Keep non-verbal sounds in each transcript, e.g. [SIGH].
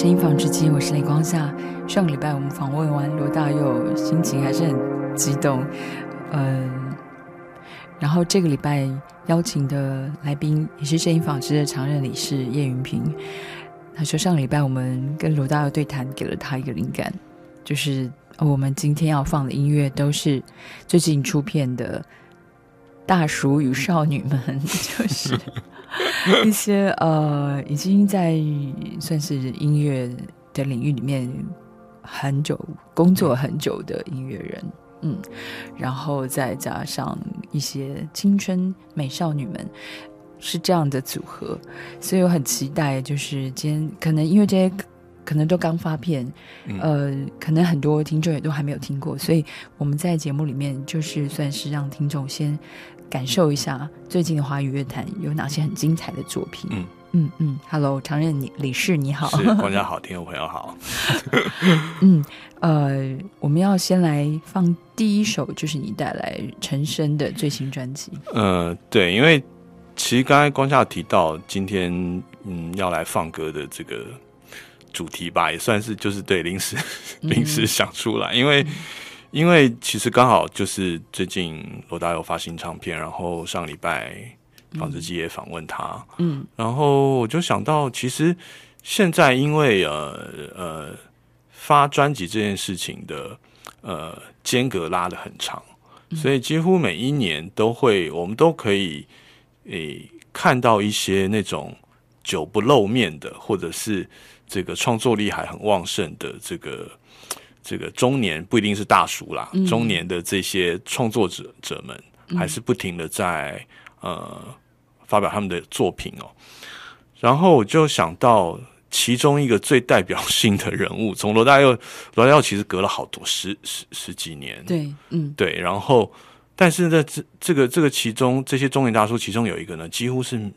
声音纺织机，我是雷光夏。上个礼拜我们访问完罗大佑，心情还是很激动，嗯。然后这个礼拜邀请的来宾也是声音纺织的常任理事叶云平。他说上个礼拜我们跟罗大佑对谈，给了他一个灵感，就是我们今天要放的音乐都是最近出片的《大叔与少女们》，[LAUGHS] 就是。[LAUGHS] 一些呃，已经在算是音乐的领域里面很久工作很久的音乐人，嗯，然后再加上一些青春美少女们，是这样的组合，所以我很期待，就是今天可能因为这些可能都刚发片，呃，可能很多听众也都还没有听过，所以我们在节目里面就是算是让听众先。感受一下最近的华语乐坛有哪些很精彩的作品。嗯嗯嗯，Hello，常任你李氏你好，是观众好，听众朋友好。[LAUGHS] 嗯呃，我们要先来放第一首，就是你带来陈升的最新专辑。呃，对，因为其实刚才光夏提到今天嗯要来放歌的这个主题吧，也算是就是对临时 [LAUGHS] 临时想出来，因为。因为其实刚好就是最近罗大佑发新唱片，然后上礼拜纺织机也访问他，嗯，然后我就想到，其实现在因为呃呃发专辑这件事情的呃间隔拉的很长，所以几乎每一年都会，我们都可以诶看到一些那种久不露面的，或者是这个创作力还很旺盛的这个。这个中年不一定是大叔啦，中年的这些创作者者们还是不停的在呃发表他们的作品哦。然后我就想到其中一个最代表性的人物，从罗大佑，罗大佑其实隔了好多十十十几年，对，嗯，对。然后，但是在这这个这个其中，这些中年大叔其中有一个呢，几乎是。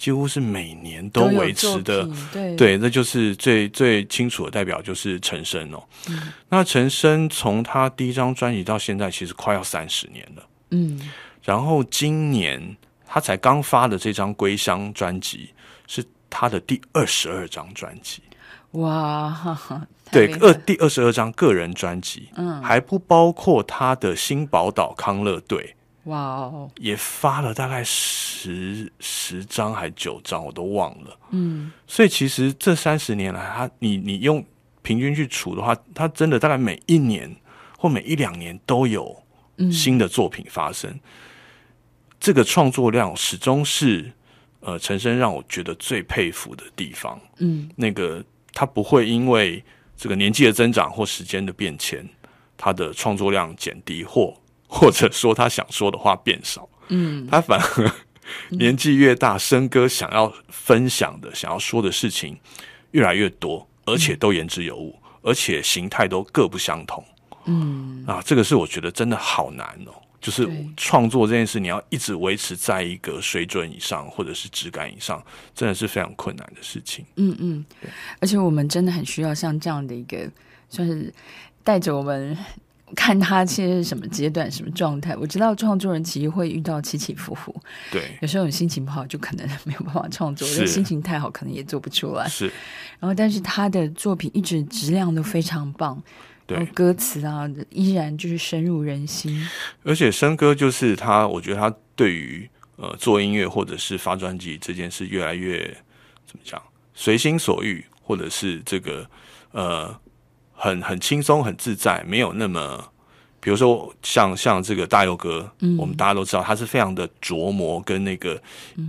几乎是每年都维持的，对对，那就是最最清楚的代表就是陈升哦。那陈升从他第一张专辑到现在，其实快要三十年了。嗯，然后今年他才刚发的这张《归乡》专辑，是他的第二十二张专辑。哇，[LAUGHS] 对，二第二十二张个人专辑，嗯，还不包括他的新宝岛康乐队。哇哦，也发了大概十十张还九张，我都忘了。嗯，所以其实这三十年来，他你你用平均去除的话，他真的大概每一年或每一两年都有新的作品发生。这个创作量始终是呃陈升让我觉得最佩服的地方。嗯，那个他不会因为这个年纪的增长或时间的变迁，他的创作量减低或。或者说他想说的话变少，嗯，他反而年纪越大，生哥想要分享的、想要说的事情越来越多，而且都言之有物，而且形态都各不相同，嗯。啊，这个是我觉得真的好难哦，就是创作这件事，你要一直维持在一个水准以上，或者是质感以上，真的是非常困难的事情。嗯嗯，而且我们真的很需要像这样的一个，算是带着我们。看他现在是什么阶段、什么状态。[LAUGHS] 我知道创作人其实会遇到起起伏伏，对，有时候你心情不好，就可能没有办法创作；，心情太好，可能也做不出来。是，然后但是他的作品一直质量都非常棒，对，歌词啊依然就是深入人心。而且生哥就是他，我觉得他对于呃做音乐或者是发专辑这件事，越来越怎么讲，随心所欲，或者是这个呃。很很轻松，很自在，没有那么，比如说像像这个大佑哥，嗯，我们大家都知道他是非常的琢磨，跟那个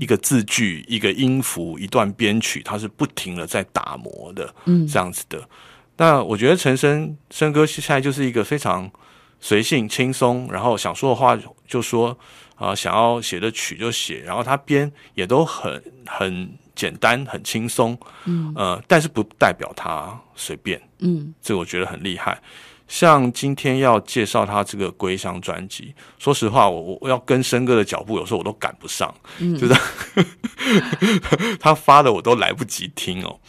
一个字句、一个音符、一段编曲，他是不停的在打磨的，嗯，这样子的。那我觉得陈升升哥现在就是一个非常随性、轻松，然后想说的话就说啊，想要写的曲就写，然后他编也都很很。简单很轻松，嗯呃，但是不代表他随便，嗯，这我觉得很厉害。像今天要介绍他这个《归乡》专辑，说实话，我我要跟生哥的脚步，有时候我都赶不上，就是 [LAUGHS] 他发的我都来不及听哦。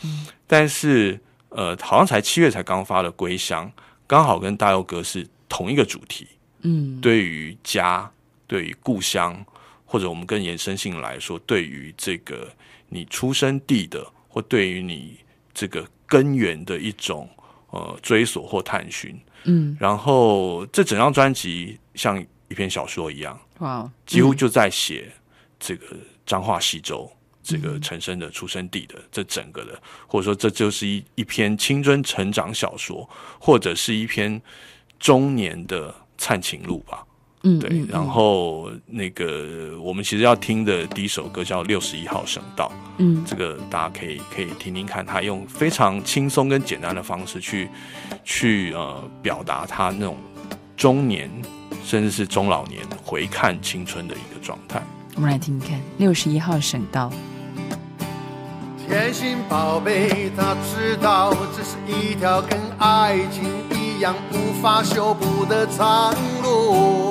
但是呃，好像才七月才刚发的《归乡》，刚好跟大佑哥是同一个主题，嗯，对于家，对于故乡，或者我们更延伸性来说，对于这个。你出生地的，或对于你这个根源的一种呃追索或探寻。嗯，然后这整张专辑像一篇小说一样，哇，几乎就在写这个彰化西周这个陈升的出生地的这整个的，或者说这就是一一篇青春成长小说，或者是一篇中年的灿情录吧。嗯，对嗯，然后那个我们其实要听的第一首歌叫《六十一号省道》，嗯这个大家可以可以听听看，他用非常轻松跟简单的方式去去呃表达他那种中年甚至是中老年回看青春的一个状态。我们来听听看六十一号省道。甜心宝贝，他知道这是一条跟爱情一样无法修补的长路。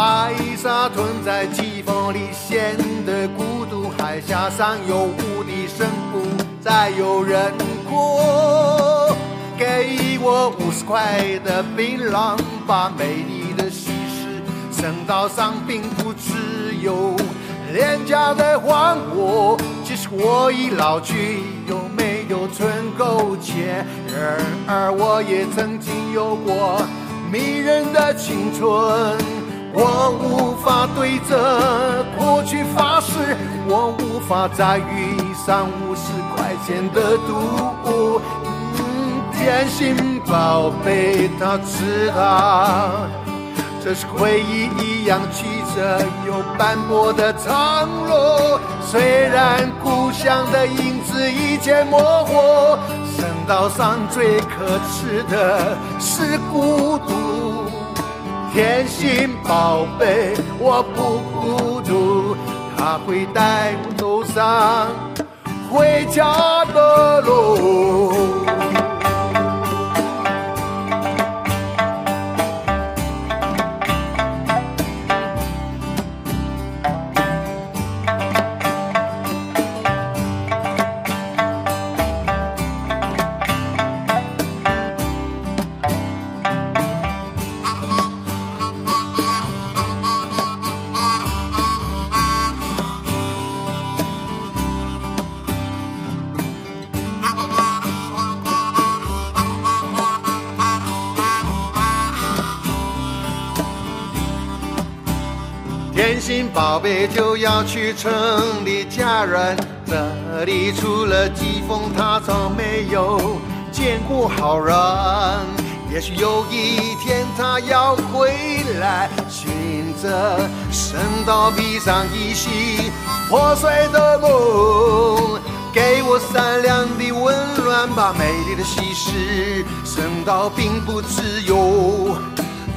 白沙屯在季风里显得孤独，海峡上有无敌深谷，再有人过。给我五十块的槟榔，把美丽的西施升到上并不只有廉价的还我。其实我已老去，有没有存够钱？然而我也曾经有过迷人的青春。我无法对着过去发誓，我无法再遇上五十块钱的赌。嗯，甜心宝贝，他知道。这是回忆一样曲折又斑驳的长路。虽然故乡的影子已渐模糊，省道上最可耻的是孤独。甜心宝贝，我不孤独，他会带我走上回家的路。心宝贝就要去城里嫁人，这里除了季风，他从没有见过好人。也许有一天他要回来，寻着圣道闭上依稀破碎的梦，给我善良的温暖吧，美丽的西施。圣道并不自由。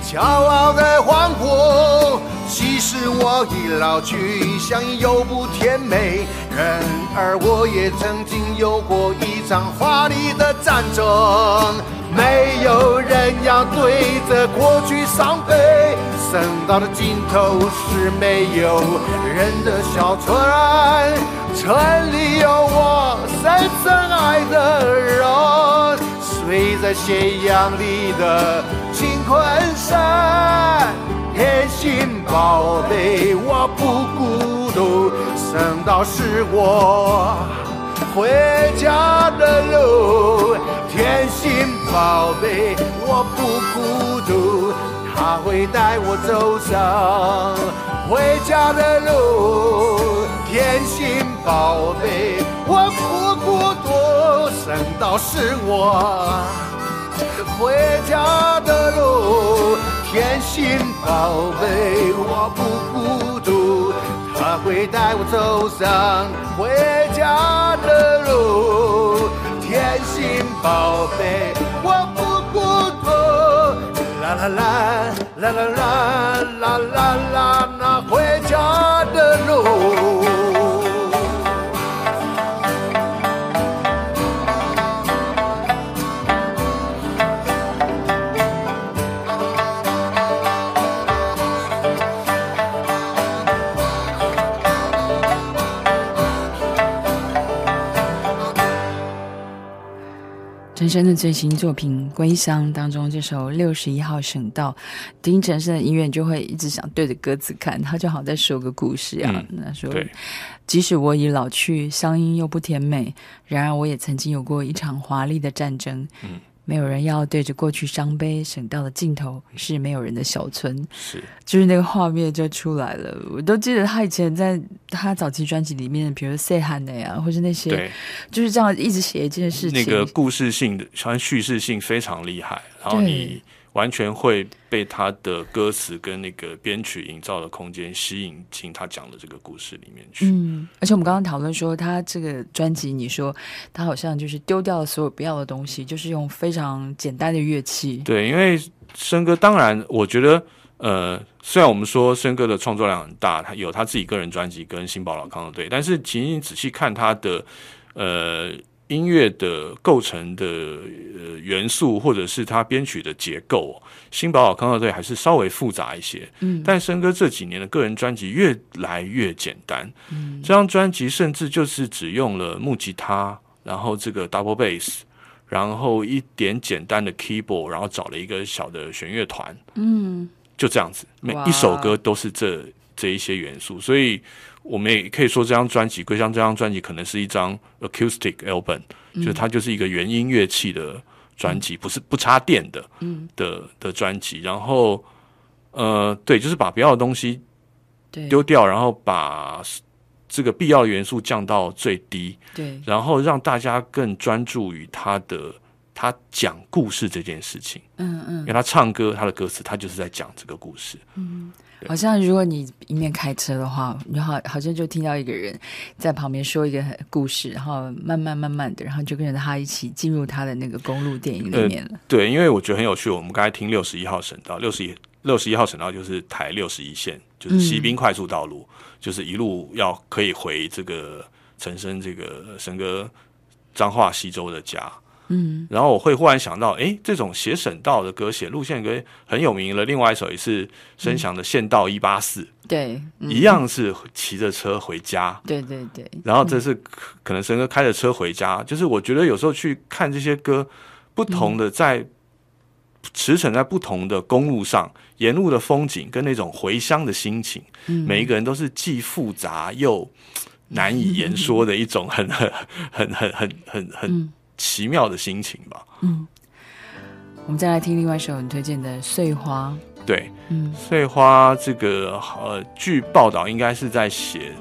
骄傲的黄火，其实我已老去，相依又不甜美。然而我也曾经有过一场华丽的战争，没有人要对着过去伤悲。省道的尽头是没有人的小村，村里有我深深爱的。斜阳里的金昆山，甜心宝贝，我不孤独，省道是我回家的路。甜心宝贝，我不孤独，他会带我走上回家的路。甜心宝贝，我不孤独，省道是我回家的路。甜心宝贝，我不孤独，他会带我走上回家的路。甜心宝贝，我不孤独，啦啦啦啦啦啦啦啦啦，那回家的路。陈升的最新作品《归乡》当中，这首六十一号省道，听陈升的音乐，就会一直想对着歌词看，他就好在说个故事啊。那说，即使我已老去，乡音又不甜美，然而我也曾经有过一场华丽的战争。嗯。没有人要对着过去伤悲，省道的尽头是没有人的小村，是，就是那个画面就出来了。我都记得他以前在他早期专辑里面，比如《say 喊的呀，或是那些，就是这样一直写一件事情，那个故事性的，像叙事性非常厉害，然后你。完全会被他的歌词跟那个编曲营造的空间吸引进他讲的这个故事里面去。嗯，而且我们刚刚讨论说，他这个专辑，你说他好像就是丢掉了所有不要的东西，就是用非常简单的乐器。对，因为申哥，当然，我觉得，呃，虽然我们说申哥的创作量很大，他有他自己个人专辑跟新宝老康的对，但是其实你仔细看他的，呃。音乐的构成的呃元素，或者是它编曲的结构，新宝岛康乐队还是稍微复杂一些。嗯，但森哥这几年的个人专辑越来越简单。嗯，这张专辑甚至就是只用了木吉他，然后这个 double bass，然后一点简单的 keyboard，然后找了一个小的弦乐团。嗯，就这样子，每一首歌都是这这一些元素，所以。我们也可以说，这张专辑《归乡》这张专辑可能是一张 acoustic album，就是它就是一个原音乐器的专辑，不是不插电的，嗯，的的专辑。然后，呃，对，就是把不要的东西丢掉，然后把这个必要的元素降到最低，对，然后让大家更专注于他的他讲故事这件事情，嗯嗯，因为他唱歌，他的歌词，他就是在讲这个故事，嗯。好像如果你一面开车的话，你好好像就听到一个人在旁边说一个故事，然后慢慢慢慢的，然后就跟着他一起进入他的那个公路电影里面了。对，因为我觉得很有趣。我们刚才听六十一号省道，六十一六十一号省道就是台六十一线，就是西滨快速道路，就是一路要可以回这个陈升这个神哥彰化西周的家。嗯，然后我会忽然想到，哎，这种写省道的歌、写路线歌很有名了。另外一首也是孙翔的《县道一八四》，对，一样是骑着车回家。对对对。然后这是可能神哥开着车回家，就是我觉得有时候去看这些歌，不同的在驰骋在不同的公路上，沿路的风景跟那种回乡的心情，每一个人都是既复杂又难以言说的一种很很很很很很很。奇妙的心情吧。嗯，我们再来听另外一首你推荐的《碎花》。对，嗯，《碎花》这个呃，据报道应该是在写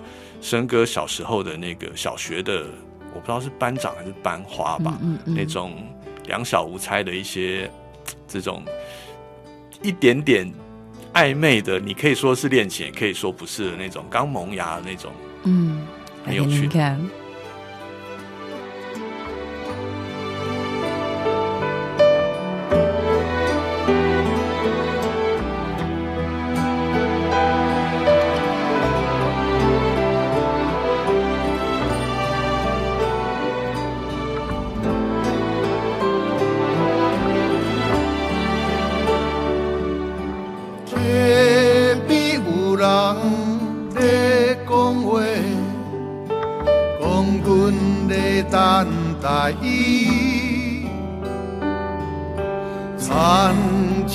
生哥小时候的那个小学的，我不知道是班长还是班花吧，嗯嗯，那种两小无猜的一些这种一点点暧昧的，你可以说是恋情，也可以说不是的那种刚萌芽的那种，嗯，很有趣。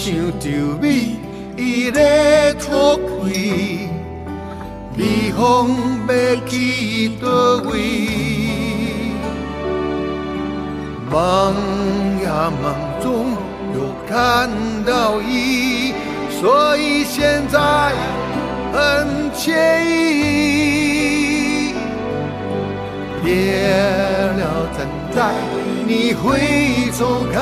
想着你，伊在躲开，微风要去叨位？梦呀梦中又看到伊，所以现在很惬意。别了，等待你会走开。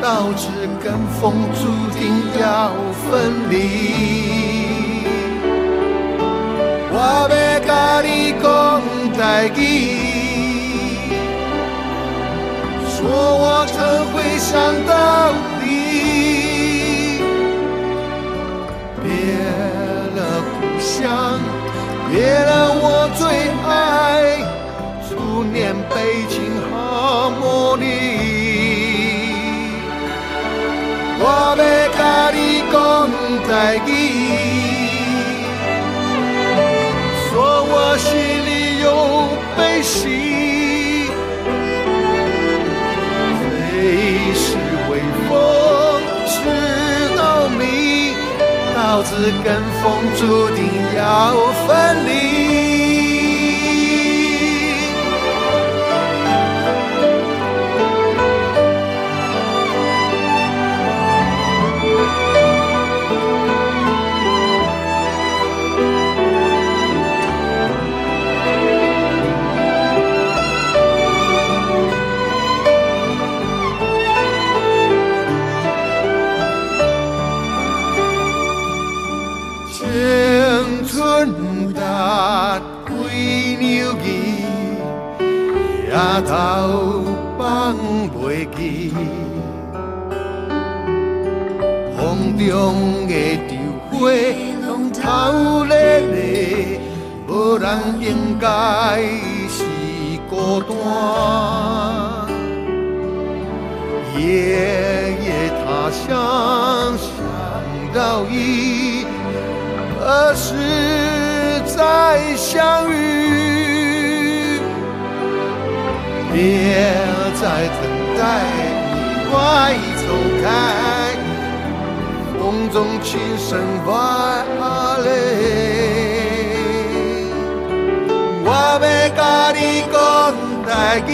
早知跟风注定要分离。我未会跟你讲再见说我曾会想到你别了故乡别了我最爱初恋背景和茉莉我被甲你讲在意，说我心里有悲喜，飞是微风，是冬明，稻子跟风注定要分离。该是孤单。夜夜他乡想到伊。何时再相遇？别再等待，你快走开！风中轻声话嘞，要甲你讲代志，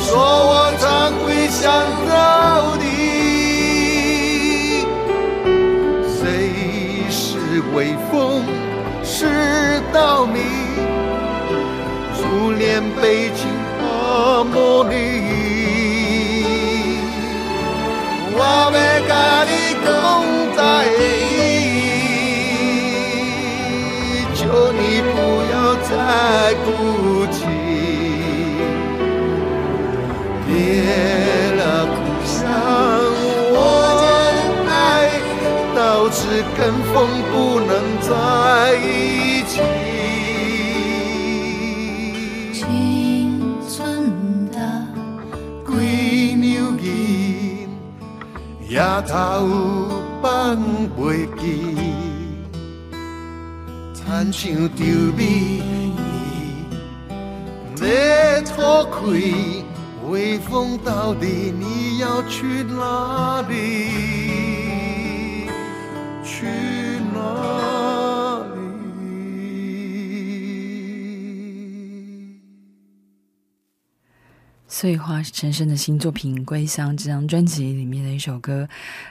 说我常会想到你。谁是微风是稻米，初恋悲不能在一起。青春的几牛银，夜头放袂记，亲像稻米，要脱开，微风到底你要去哪里？碎花是陈升的新作品《归乡》这张专辑里面的一首歌。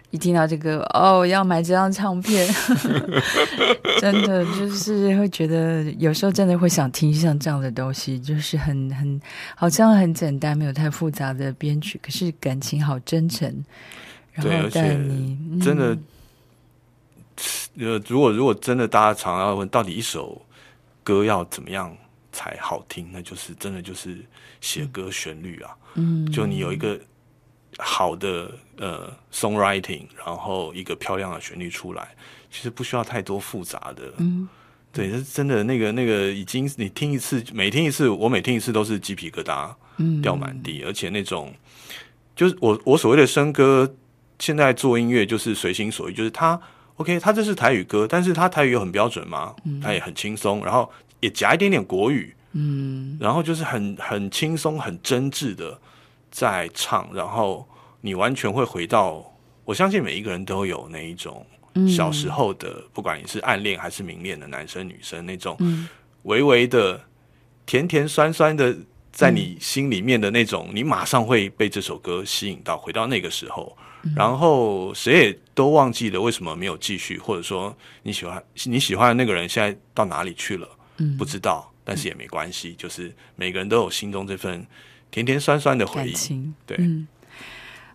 一听到这个，哦，要买这张唱片，[LAUGHS] 真的就是会觉得有时候真的会想听像这样的东西，就是很很好像很简单，没有太复杂的编曲，可是感情好真诚。然后带你真的。呃，如果如果真的大家常要问，到底一首歌要怎么样才好听？那就是真的就是写歌旋律啊，嗯，就你有一个好的呃 songwriting，然后一个漂亮的旋律出来，其实不需要太多复杂的，嗯，对，是真的那个那个已经你听一次，每听一次，我每听一次都是鸡皮疙瘩，嗯，掉满地，而且那种就是我我所谓的声歌，现在做音乐就是随心所欲，就是他。OK，他这是台语歌，但是他台语又很标准嘛，他也很轻松，然后也夹一点点国语，嗯，然后就是很很轻松、很真挚的在唱，然后你完全会回到，我相信每一个人都有那一种小时候的，不管你是暗恋还是明恋的男生女生，那种微微的甜甜酸酸的，在你心里面的那种，你马上会被这首歌吸引到，回到那个时候。然后谁也都忘记了为什么没有继续，或者说你喜欢你喜欢的那个人现在到哪里去了？嗯，不知道，但是也没关系，就是每个人都有心中这份甜甜酸酸的回忆。对。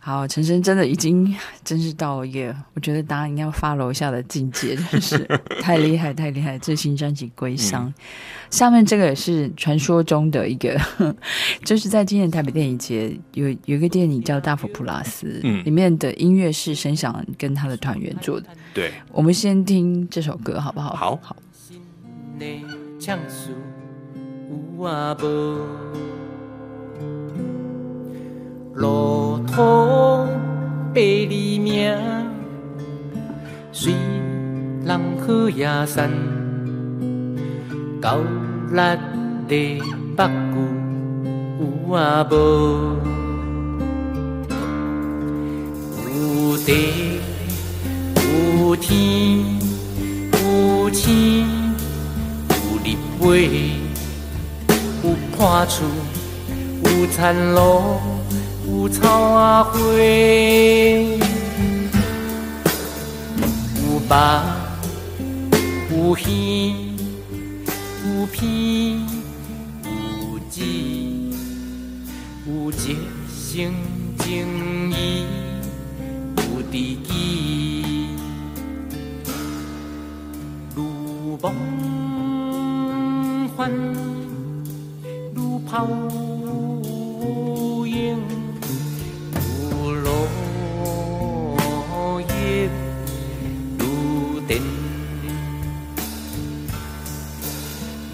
好，陈生真的已经真是到一个，我觉得大家应该发楼下的境界，真是太厉害，太厉害！最新专辑《归乡》，下面这个也是传说中的一个，[LAUGHS] 就是在今年台北电影节有有一个电影叫《大佛普拉斯》，嗯，里面的音乐是声响跟他的团员做的。对，我们先听这首歌好不好？好，好。路途百里命，随人去野山，高力的北骨有啊无？有地有天有星有日晷，有破厝有田路有草仔花，有肉有鱼有片有籽，有一生情义有知己，如梦幻，如泡影，如落叶，如电，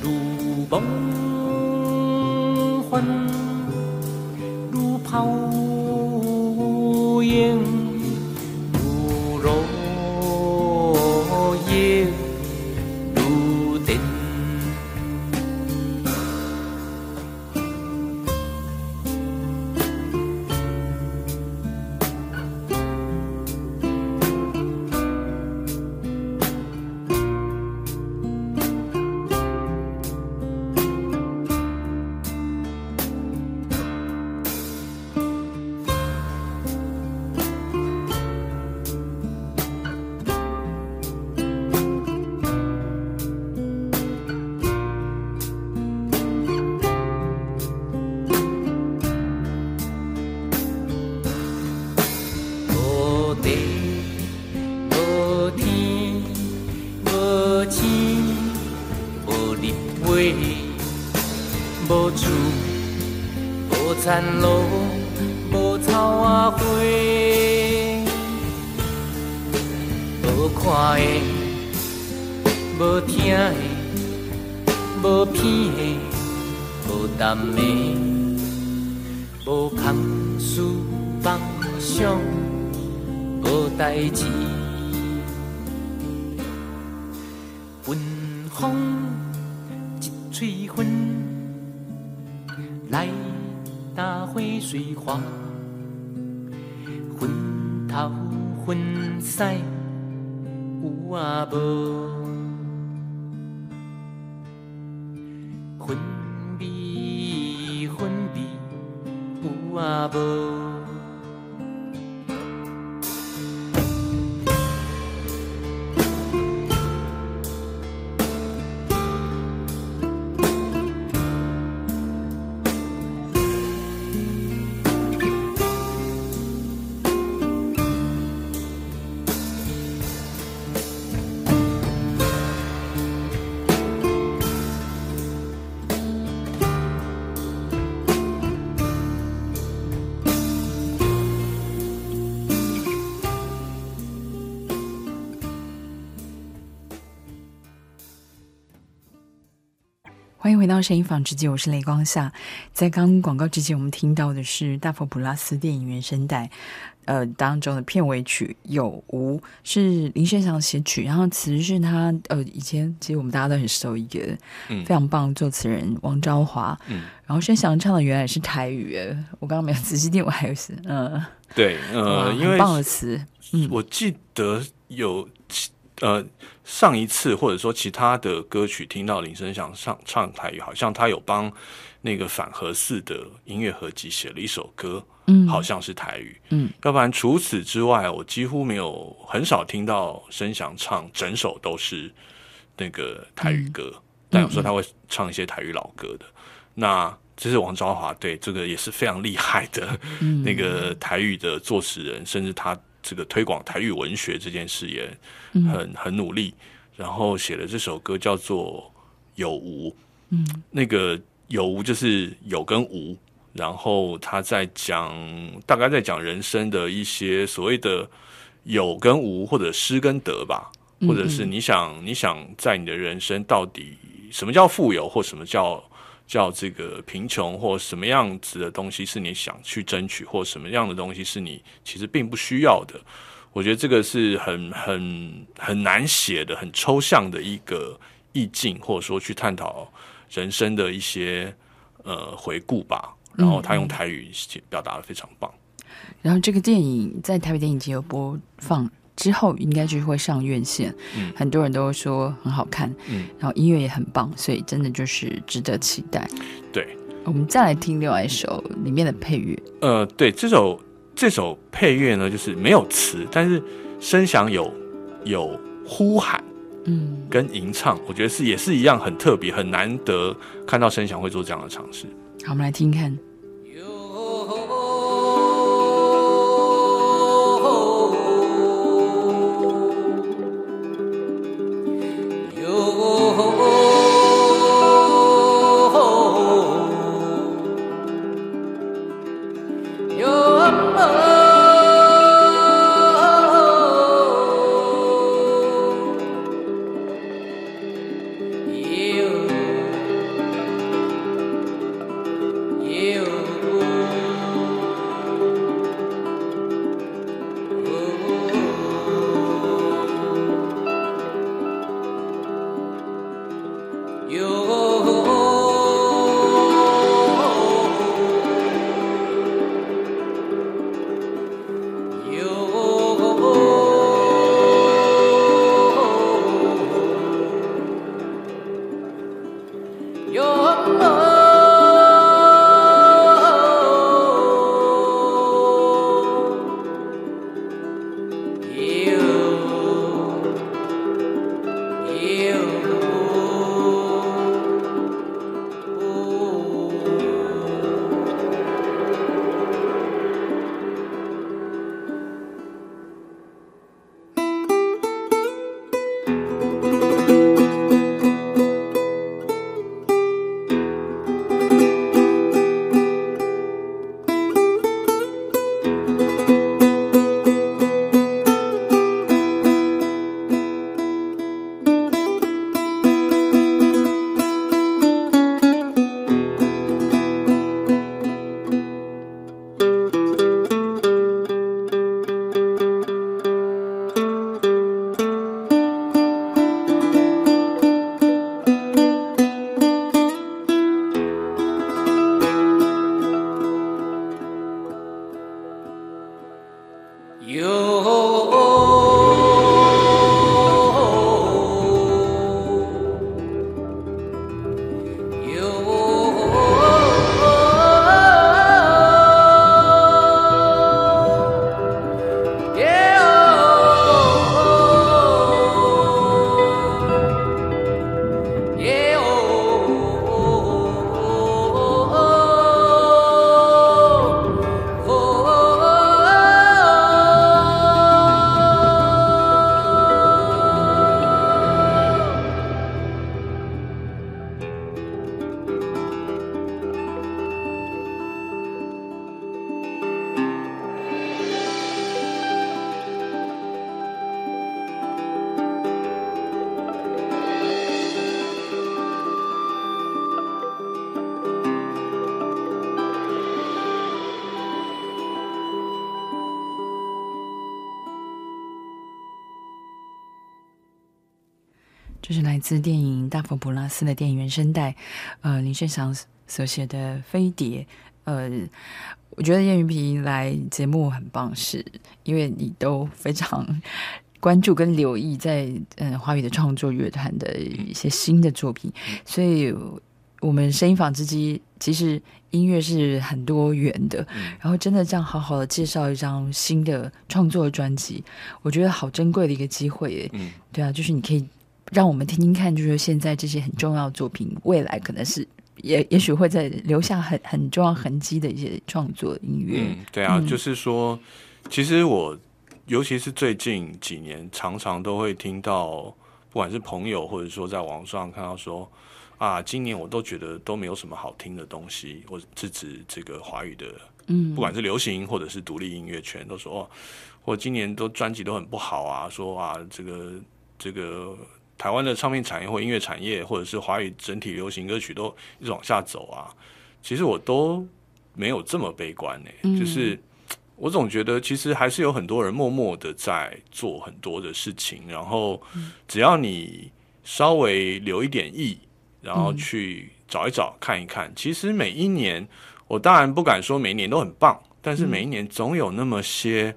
如梦幻，如泡影，到声音坊之际，我是雷光夏。在刚刚广告之前，我们听到的是大佛普拉斯电影原声带，呃当中的片尾曲《有无》是林轩祥写曲，然后词是他呃以前其实我们大家都很熟一个嗯。非常棒的作词人王昭华，嗯，然后轩祥唱的原来是台语耶，我刚刚没有仔细听，我还有是嗯对，呃，因为很棒的词，嗯。我记得有其呃上一次或者说其他的歌曲听到林声祥上唱台语，好像他有帮那个反和寺的音乐合集写了一首歌，嗯好像是台语，嗯，要不然除此之外，我几乎没有很少听到声祥唱整首都是那个台语歌，但有时候他会唱一些台语老歌的。那这是王昭华，对这个也是非常厉害的、嗯。那个台语的作词人，甚至他这个推广台语文学这件事也嗯。很、很努力，然后写了这首歌叫做《有无》。嗯。那个有无就是有跟无，然后他在讲大概在讲人生的一些所谓的有跟无，或者失跟得吧，嗯或者是你想你想在你的人生到底什么叫富有，或什么叫叫这个贫穷，或什么样子的东西是你想去争取，或什么样的东西是你其实并不需要的。我觉得这个是很很很难写的、很抽象的一个意境，或者说去探讨人生的一些呃回顾吧。然后他用台语表达的非常棒。然后这个电影在台北电影节有播放之后应该就会上院线，嗯很多人都说很好看，嗯，然后音乐也很棒，所以真的就是值得期待。对，我们再来听另外一首里面的配乐，呃，对，这首这首配乐呢，就是没有词，但是声响有有呼喊嗯，跟吟唱，我觉得是也是一样很特别，很难得看到声响会做这样的尝试。好，我们来听看。普拉斯》的电影原声带，呃，林盛祥所写的《飞碟》。呃，我觉得燕云皮来节目很棒，是因为你都非常关注跟留意在嗯华语的创作乐团的一些新的作品，所以我们声音纺织机其实音乐是很多元的，然后真的这样好好的介绍一张新的创作专辑，我觉得好珍贵的一个机会耶。嗯，对啊，就是你可以让我们听听看，就是现在这些很重要的作品，未来可能是也也许会在留下很很重要痕迹的一些创作音乐。嗯，对啊，嗯就是说，其实我尤其是最近几年，常常都会听到，不管是朋友或者说在网上看到说，啊，今年我都觉得都没有什么好听的东西，我是指这个华语的，嗯，不管是流行或者是独立音乐圈，都说哦，或今年都专辑都很不好啊，说啊，这个这个台湾的唱片产业或音乐产业，或者是华语整体流行歌曲都一直往下走啊。其实我都没有这么悲观呢、嗯。就是我总觉得其实还是有很多人默默的在做很多的事情，然后只要你稍微留一点意，然后去找一找看一看，其实每一年我当然不敢说每一年都很棒，但是每一年总有那么些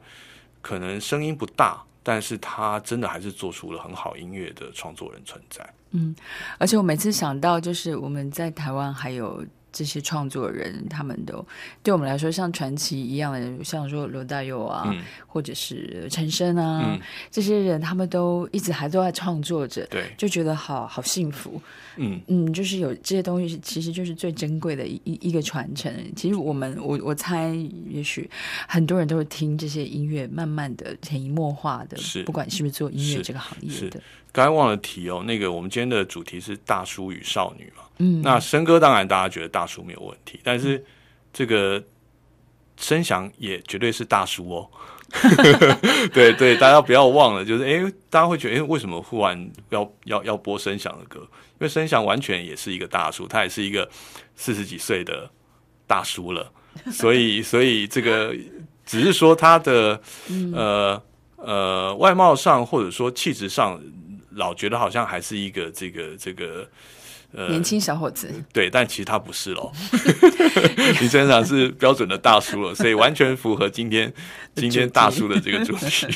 可能声音不大，但是他真的还是做出了很好音乐的创作人存在。嗯而且我每次想到，就是我们在台湾还有这些创作人，他们都对我们来说像传奇一样的人，像说罗大佑啊，嗯或者是陈升啊，嗯这些人，他们都一直还都在创作着，对，就觉得好好幸福。嗯，嗯，就是有这些东西，其实就是最珍贵的一一一个传承。其实我们，我我猜，也许很多人都会听这些音乐，慢慢的潜移默化的，是不管是不是做音乐是这个行业的，刚才忘了提哦，那个我们今天的主题是大叔与少女嘛。嗯，那生哥当然大家觉得大叔没有问题，但是这个声响也绝对是大叔哦。[LAUGHS] 对对，大家不要忘了，就是诶，大家会觉得诶，为什么忽然要要要播声响的歌？因为声响完全也是一个大叔，他也是一个四十几岁的大叔了，[LAUGHS] 所以所以这个只是说他的呃呃外貌上或者说气质上，老觉得好像还是一个这个这个呃年轻小伙子，对，但其实他不是喽。[LAUGHS] 你身上是标准的大叔了，[LAUGHS] 所以完全符合今天今天大叔的这个主题。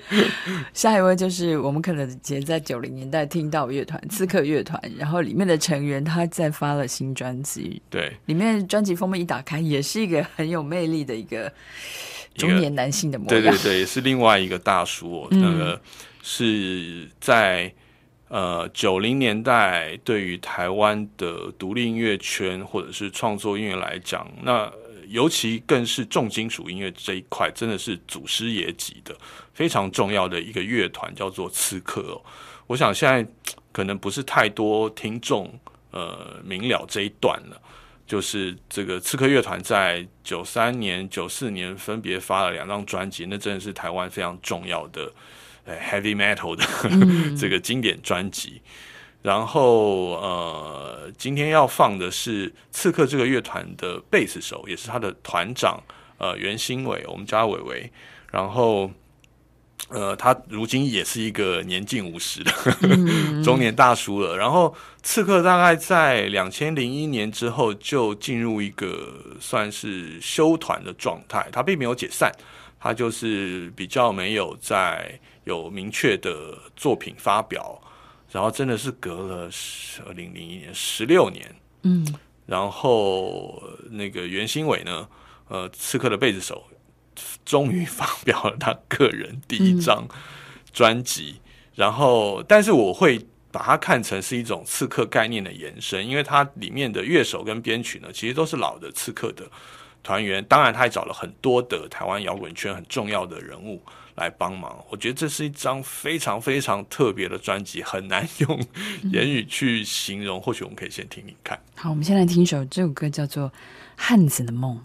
[LAUGHS] 下一位就是我们可能以前在九零年代听到乐团刺客乐团，然后里面的成员他在发了新专辑，对，里面专辑封面一打开，也是一个很有魅力的一个中年男性的模样。对对对，也是另外一个大叔、那个是在呃九零年代对于台湾的独立音乐圈或者是创作音乐来讲，那尤其更是重金属音乐这一块，真的是祖师爷级的非常重要的一个乐团，叫做刺客。我想现在可能不是太多听众呃明了这一段了。就是这个刺客乐团在九三年、九四年分别发了两张专辑，那真的是台湾非常重要的 heavy metal 的、[LAUGHS] 这个经典专辑。然后呃，今天要放的是刺客这个乐团的贝斯手，也是他的团长呃袁新伟，我们叫他伟伟。然后呃，他如今也是一个年近五十的 [LAUGHS] 中年大叔了。然后刺客大概在两千零一年之后就进入一个算是休团的状态，他并没有解散，他就是比较没有在有明确的作品发表。然后真的是隔了二零零一年十六年，嗯，然后那个袁新伟呢，呃，刺客的贝斯手，终于 [LAUGHS] 发表了他个人第一张专辑。然后，但是我会把它看成是一种刺客概念的延伸，因为它里面的乐手跟编曲呢，其实都是老的刺客的团员。当然，他也找了很多的台湾摇滚圈很重要的人物来帮忙。我觉得这是一张非常非常特别的专辑，很难用言语去形容。或许我们可以先听听看。好，我们先来听一首这首歌，叫做《汉子的梦》。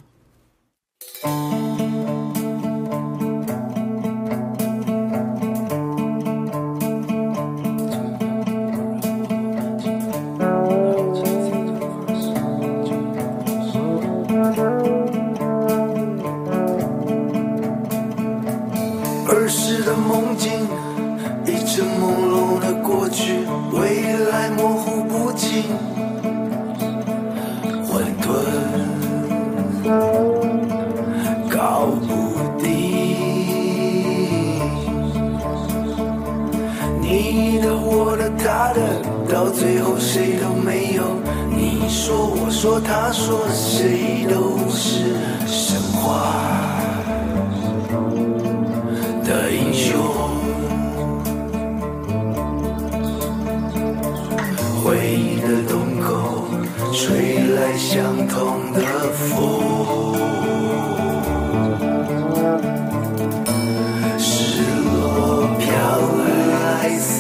儿时的梦境，一阵朦胧的过去，未来模糊不清，混沌搞不定。你的、我的、他的，到最后谁都没有。你说，我说，他说，谁都是神话。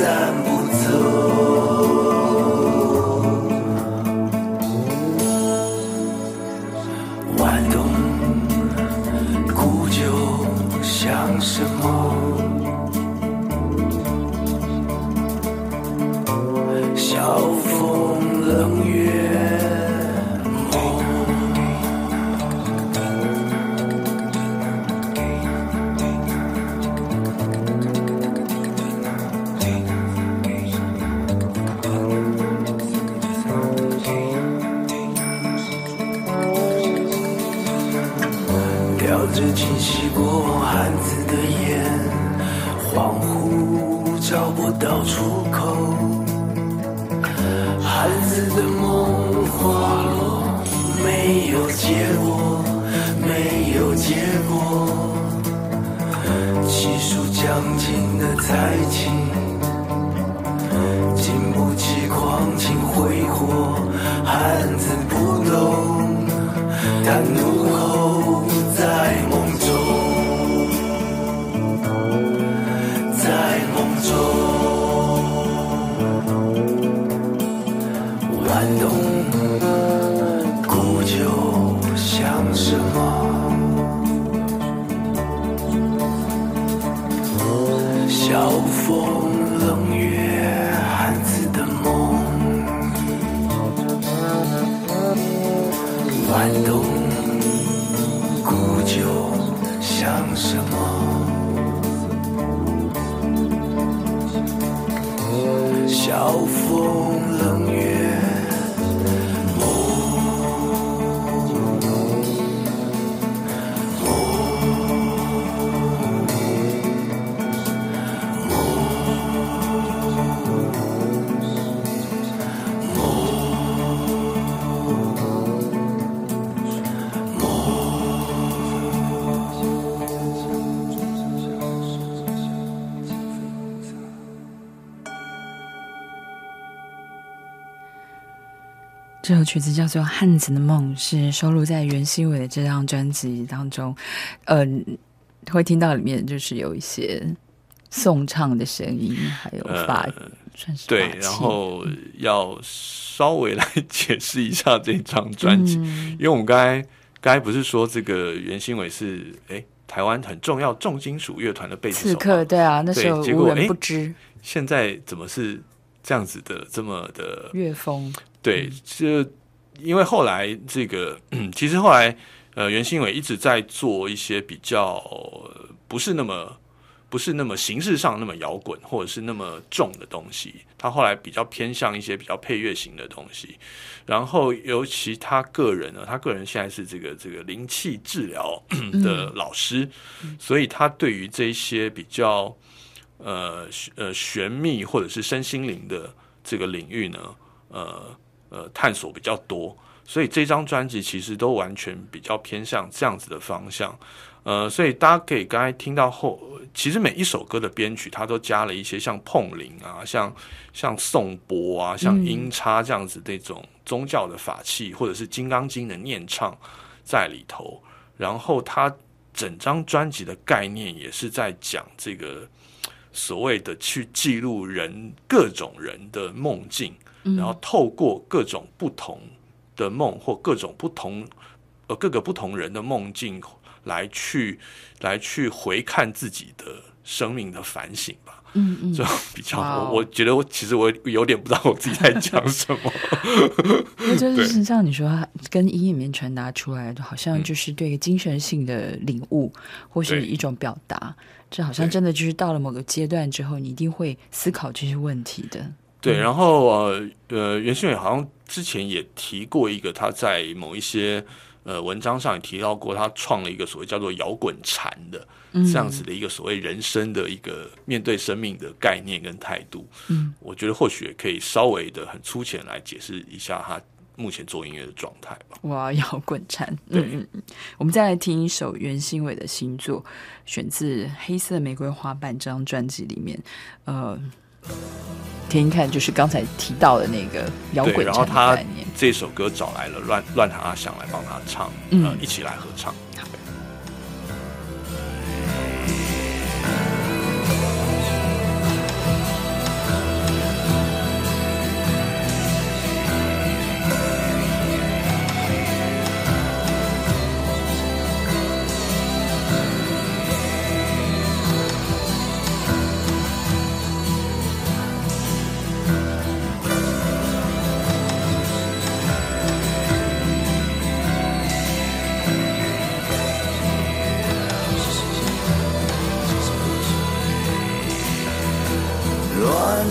来，这首曲子叫做《汉子的梦》，是收录在袁心伟的这张专辑当中。嗯、会听到里面就是有一些颂唱的声音，还有法，呃算是对然后要稍微来解释一下这张专辑，嗯因为我们刚才刚才不是说这个袁新伟是哎台湾很重要重金属乐团的贝斯刺手吗？客对啊，那时候无人不知现在怎么是这样子的这么的乐风，对，这因为后来这个，[CLEARS THROAT] 其实后来呃，袁新伟一直在做一些比较呃不是那么不是那么形式上那么摇滚或者是那么重的东西，他后来比较偏向一些比较配乐型的东西。然后尤其他个人呢，他个人现在是这个这个灵气治疗的老师，所以他对于这些比较呃呃玄秘或者是身心灵的这个领域呢，呃呃探索比较多，所以这张专辑其实都完全比较偏向这样子的方向。呃，所以大家可以刚才听到后，其实每一首歌的编曲，它都加了一些像碰铃啊，像像颂钵啊，像音叉这样子这种宗教的法器，或者是《金刚经》的念唱在里头。然后它整张专辑的概念也是在讲这个所谓的去记录人各种人的梦境，然后透过各种不同的梦或各种不同呃各个不同人的梦境来去来去回看自己的生命的反省吧。嗯嗯，这种比较，我我觉得我其实我有点不知道我自己在讲什么。[LAUGHS] 那就对是像你说，它跟音里面传达出来的，好像就是对精神性的领悟，或是对一种表达。这好像真的就是到了某个阶段之后，你一定会思考这些问题的。对，然后呃呃，袁新伟好像之前也提过一个，他在某一些呃文章上也提到过，他创了一个所谓叫做摇滚禅的这样子的一个所谓人生的一个面对生命的概念跟态度。嗯，我觉得或许也可以稍微的很粗浅来解释一下他目前做音乐的状态吧。哇，摇滚禅。嗯嗯嗯，我们再来听一首袁新伟的新作，选自《黑色玫瑰花瓣》这张专辑里面。呃，听一看，就是刚才提到的那个摇，滚然后他。这首歌找来了乱乱弹阿翔来帮他唱，嗯呃，一起来合唱。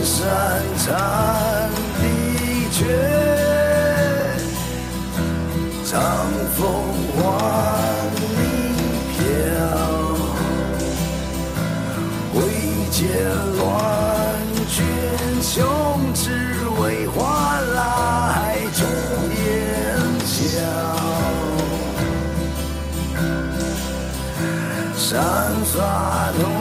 山缠地绝长风万里飘挥剑乱军雄只为换来终年笑山川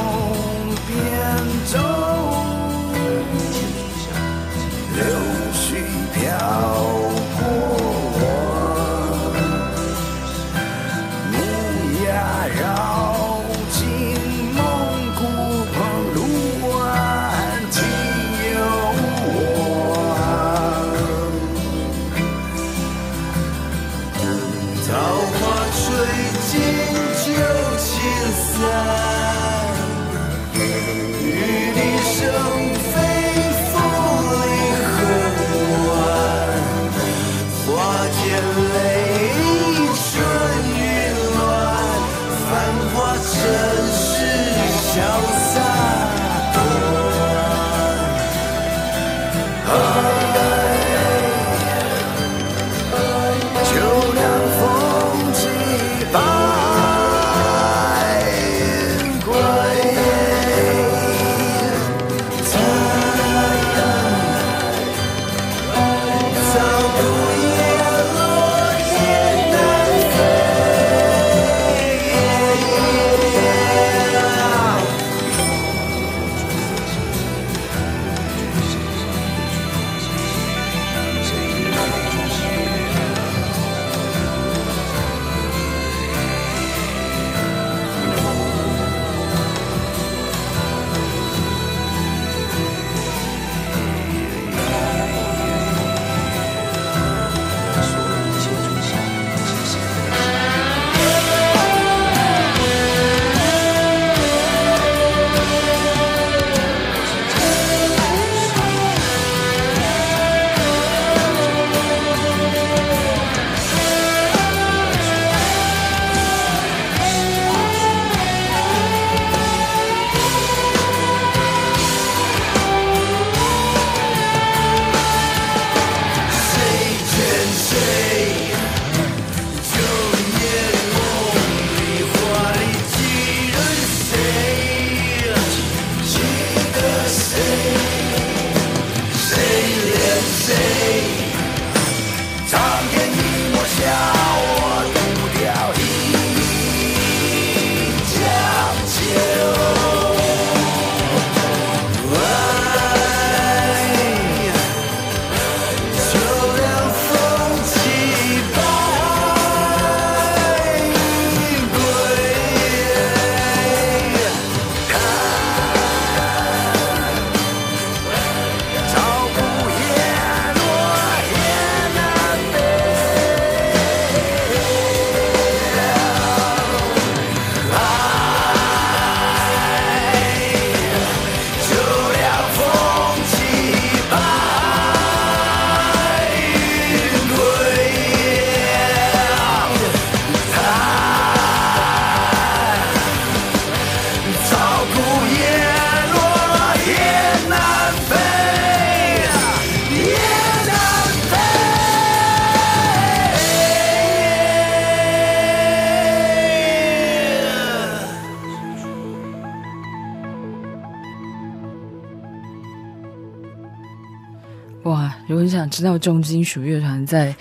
重金属乐团在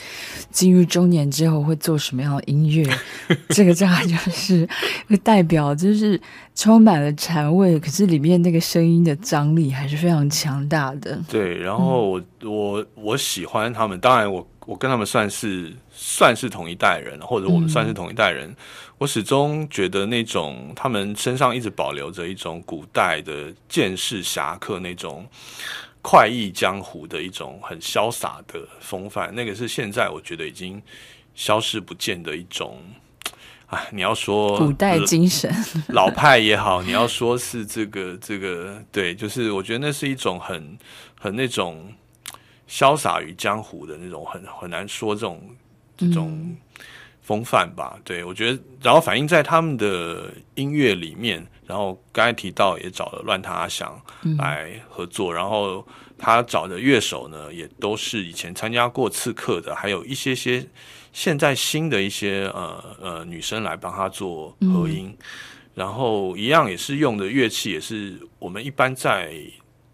进入中年之后会做什么样的音乐，[LAUGHS] 这个大概就是会代表，就是充满了禅味，可是里面那个声音的张力还是非常强大的。对，然后我、我我喜欢他们，当然我我跟他们算是算是同一代人，或者我们算是同一代人。我始终觉得那种他们身上一直保留着一种古代的剑士侠客那种快意江湖的一种很潇洒的风范，那个是现在我觉得已经消失不见的一种。啊，你要说古代精神，老派也好，你要说是这个这个，对，就是我觉得那是一种很很那种潇洒于江湖的那种，很很难说这种这种风范吧。对我觉得，然后反映在他们的音乐里面，然后刚才提到也找了乱他阿翔来合作，然后他找的乐手呢，也都是以前参加过刺客的，还有一些些现在新的一些呃呃女生来帮他做合音，然后一样也是用的乐器，也是我们一般在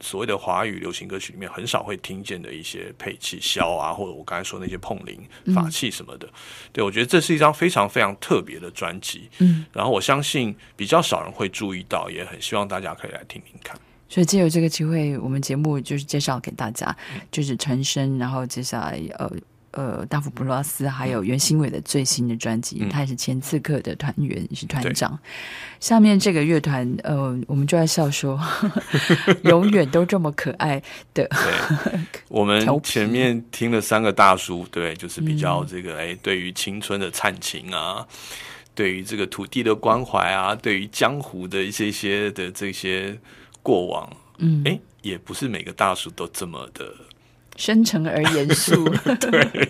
所谓的华语流行歌曲里面很少会听见的一些配器箫啊，或者我刚才说那些碰铃、法器什么的。对我觉得这是一张非常非常特别的专辑。嗯，然后我相信比较少人会注意到，也很希望大家可以来听听看。所以借由这个机会，我们节目就是介绍给大家，就是陈升，然后接下来呃呃大福布拉斯还有袁新伟的最新的专辑，嗯。他也是前刺客的团员，也是团长。下面这个乐团，呃，我们就在笑说，[LAUGHS] 永远都这么可爱的，对，[LAUGHS] 我们前面听了三个大叔，对，就是比较这个哎、对于青春的灿情啊，对于这个土地的关怀啊，对于江湖的一些一些的这些过往，嗯，哎、也不是每个大叔都这么的，深沉而严肃，[LAUGHS] 对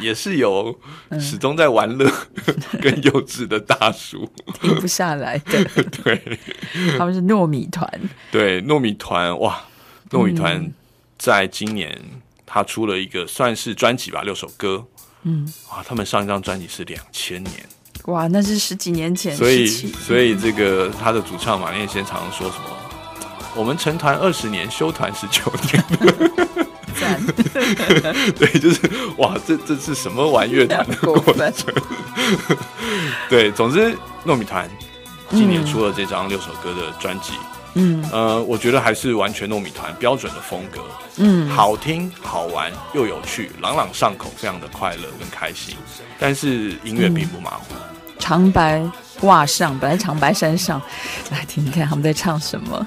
也是有嗯始终在玩乐跟幼稚的大叔。停不下来的。[LAUGHS] 对他们是糯米团，对，糯米团哇，糯米嗯团在今年他出了一个算是专辑吧，六首歌。嗯，啊，他们上一张专辑是两千年，哇，那是十几年前，所以所以这个他的主唱马念先常常说什么？我们成团二十年，休团十九年。赞，[LAUGHS] 对，就是哇，这这是什么玩乐团的过程。[LAUGHS] 对，总之糯米团今年出了这张六首歌的专辑，嗯。呃，我觉得还是完全糯米团标准的风格，嗯，好听、好玩又有趣，朗朗上口，非常的快乐跟开心。但是音乐并不马虎，长白袜上，本来长白山上，来听听看他们在唱什么。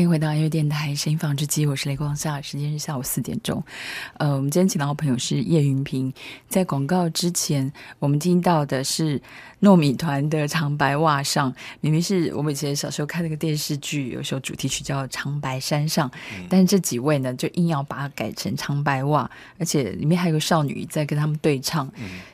欢迎回到音乐电台声音纺织机，我是雷光夏，时间是下午四点钟。呃，我们今天请到的朋友是叶云平。在广告之前，我们听到的是糯米团的《长白袜上》，明明是我们以前小时候看那个电视剧，有首主题曲叫《长白山上》，但是这几位呢，就硬要把它改成长白袜，而且里面还有个少女在跟他们对唱。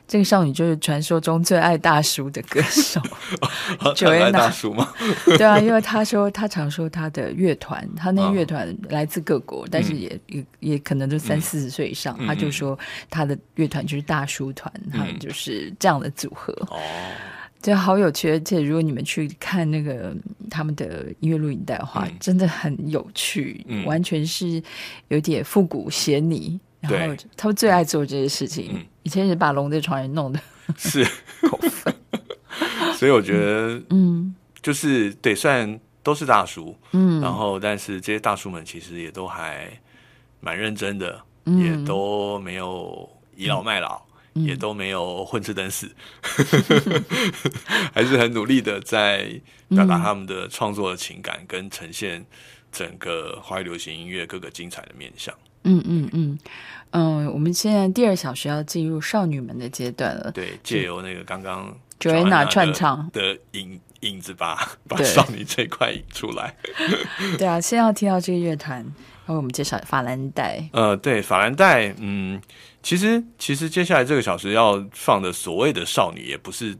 这个少女就是传说中最爱大叔的歌手。[LAUGHS] [LAUGHS] 九爱大叔吗？[LAUGHS] 对啊，因为他说他常说他的乐团，他那哦乐团来自各国，但是也也也可能就三四十岁以上，嗯他就说他的乐团就是大叔团，他们就是这样的组合，哦，就好有趣。而且如果你们去看那个他们的音乐录影带的话，嗯。真的很有趣，嗯。完全是有点复古写你。然后他们最爱做这些事情，嗯。以前是把《龙的传人》弄的是，[LAUGHS] 口分，所以我觉得嗯。就是对，虽然都是大叔，嗯，然后但是这些大叔们其实也都还蛮认真的，嗯也都没有倚老卖老，嗯也都没有混吃等死，[LAUGHS] 还是很努力的在表达他们的创作的情感，跟呈现整个华语流行音乐各个精彩的面向。嗯嗯嗯嗯，我们现在第二小时要进入少女们的阶段了。对，借由那个刚刚 Joanna 串唱的影影子吧把少女这一块引出来。对啊，先要听到这个乐团，然后我们介绍法兰黛。呃，对，法兰黛，嗯，其实其实接下来这个小时要放的所谓的少女，也不是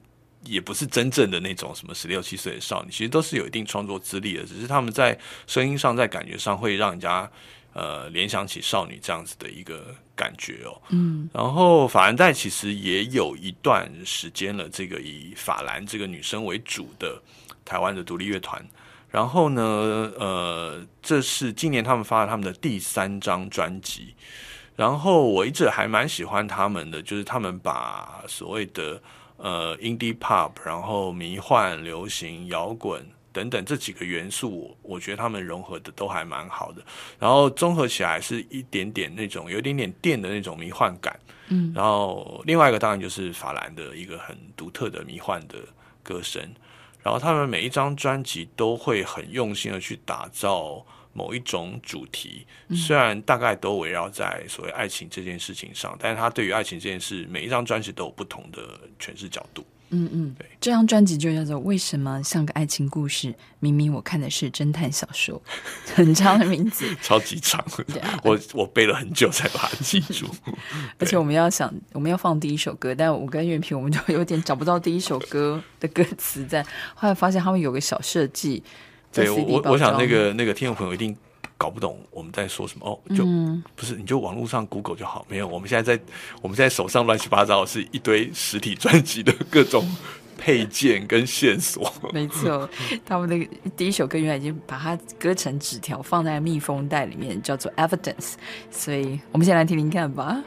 也不是真正的那种什么十六七岁的少女，其实都是有一定创作资历的，只是他们在声音上、在感觉上会让人家呃联想起少女这样子的一个感觉哦。嗯，然后法兰黛其实也有一段时间了，这个以法兰这个女生为主的台湾的独立乐团。然后呢，呃，这是今年他们发了他们的第三张专辑。然后我一直还蛮喜欢他们的，就是他们把所谓的呃 indie pop，然后迷幻、流行、摇滚等等这几个元素，我我觉得他们融合的都还蛮好的。然后综合起来是一点点那种有一点点电的那种迷幻感。嗯，然后另外一个当然就是法兰的一个很独特的迷幻的歌声。然后他们每一张专辑都会很用心的去打造某一种主题，虽然大概都围绕在所谓爱情这件事情上，但是他对于爱情这件事，每一张专辑都有不同的诠释角度。嗯嗯对，这张专辑就叫做《为什么像个爱情故事》，明明我看的是侦探小说，[LAUGHS] 很长的名字。[LAUGHS] 超级长，啊我我背了很久才把它记住。[LAUGHS] 而且我们要想，我们要放第一首歌，但我跟袁平我们就有点找不到第一首歌的歌词在。后来发现他们有个小设计，在对我，我想那个那个听众朋友一定搞不懂我们在说什么哦，就、嗯不是你就网络上 Google 就好，没有，我们现在在我们现在手上乱七八糟的是一堆实体专辑的各种配件跟线索。[LAUGHS] 没错，他们的第一首歌原来已经把它割成纸条放在密封袋里面，叫做 Evidence。所以我们先来听听看吧。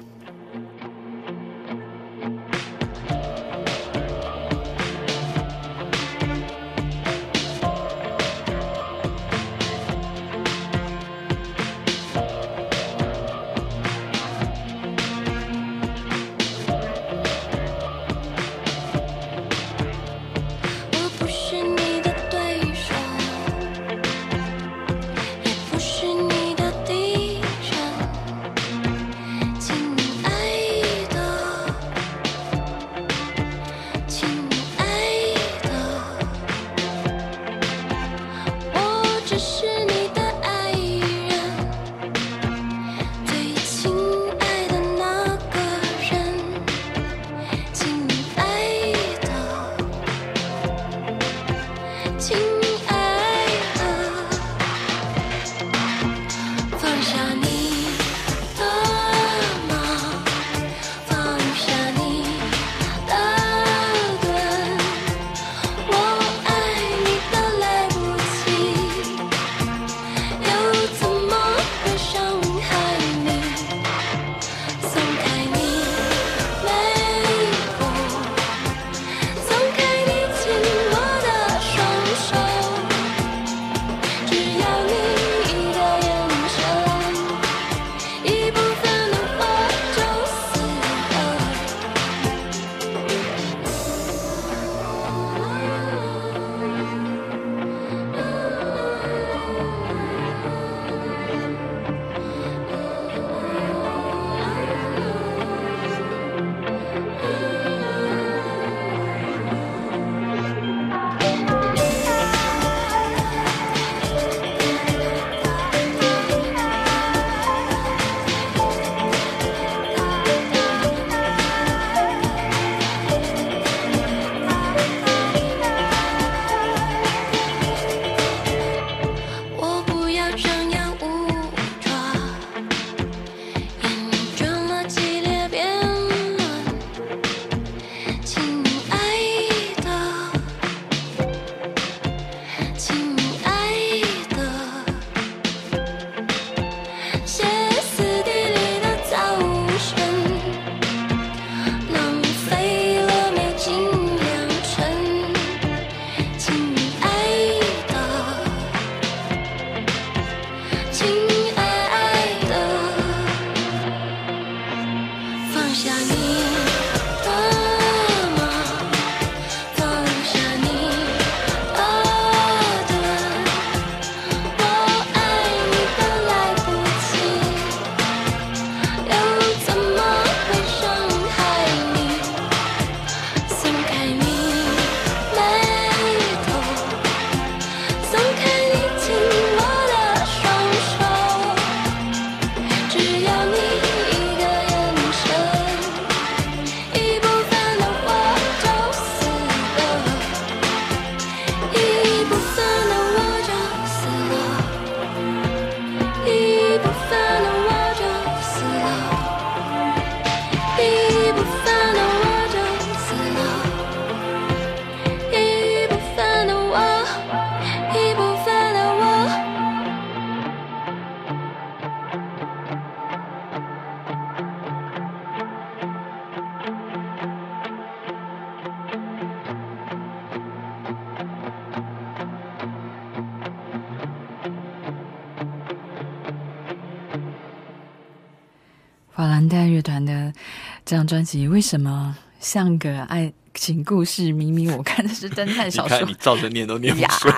这张专辑为什么像个爱情故事？明明我看的是侦探小说看你照着念都念不呀出。！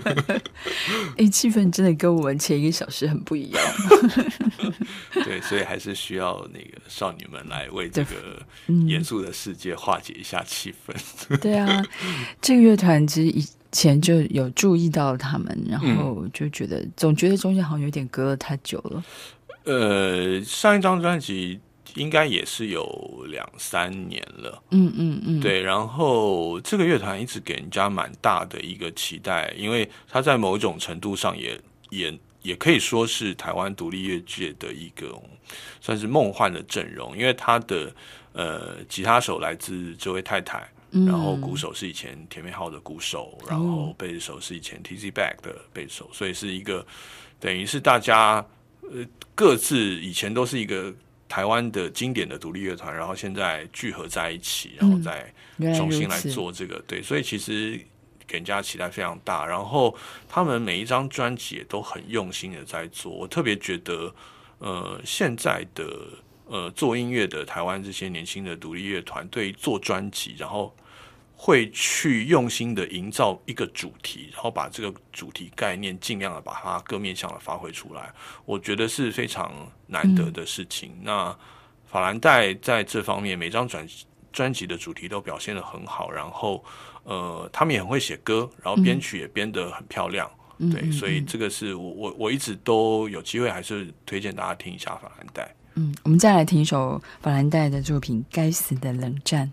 [LAUGHS] 哎，气氛真的跟我们前一个小时很不一样。对，所以还是需要那个少女们来为这个嗯严肃的世界化解一下气氛。对啊，这个乐团其实以前就有注意到他们，然嗯后就觉得、总觉得中间好像有点隔了太久了。呃，上一张专辑应该也是有两三年了，嗯嗯嗯，，对。然后这个乐团一直给人家蛮大的一个期待，因为它在某种程度上也也也可以说是台湾独立乐界的一个算是梦幻的阵容，因为他的呃吉他手来自这位太太。嗯然后鼓手是以前甜美号的鼓手，然后贝斯手是以前 T Z Back 的贝斯手，所以是一个等于是大家呃各自以前都是一个台湾的经典的独立乐团，然后现在聚合在一起，然后再重新来。做这个，对，所以其实给人家期待非常大。然后他们每一张专辑也都很用心的在做，我特别觉得，呃，现在的呃做音乐的台湾这些年轻的独立乐团，对于做专辑，然后会去用心的营造一个主题，然后把这个主题概念尽量的把它各面向的发挥出来，我觉得是非常难得的事情。那法兰黛在这方面每张专专辑的主题都表现的很好，然后呃，他们也很会写歌，然后编曲也编得很漂亮。对，所以这个是我我我一直都有机会，还是推荐大家听一下法兰黛。嗯，我们再来听一首法兰黛的作品《该死的冷战》。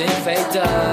也口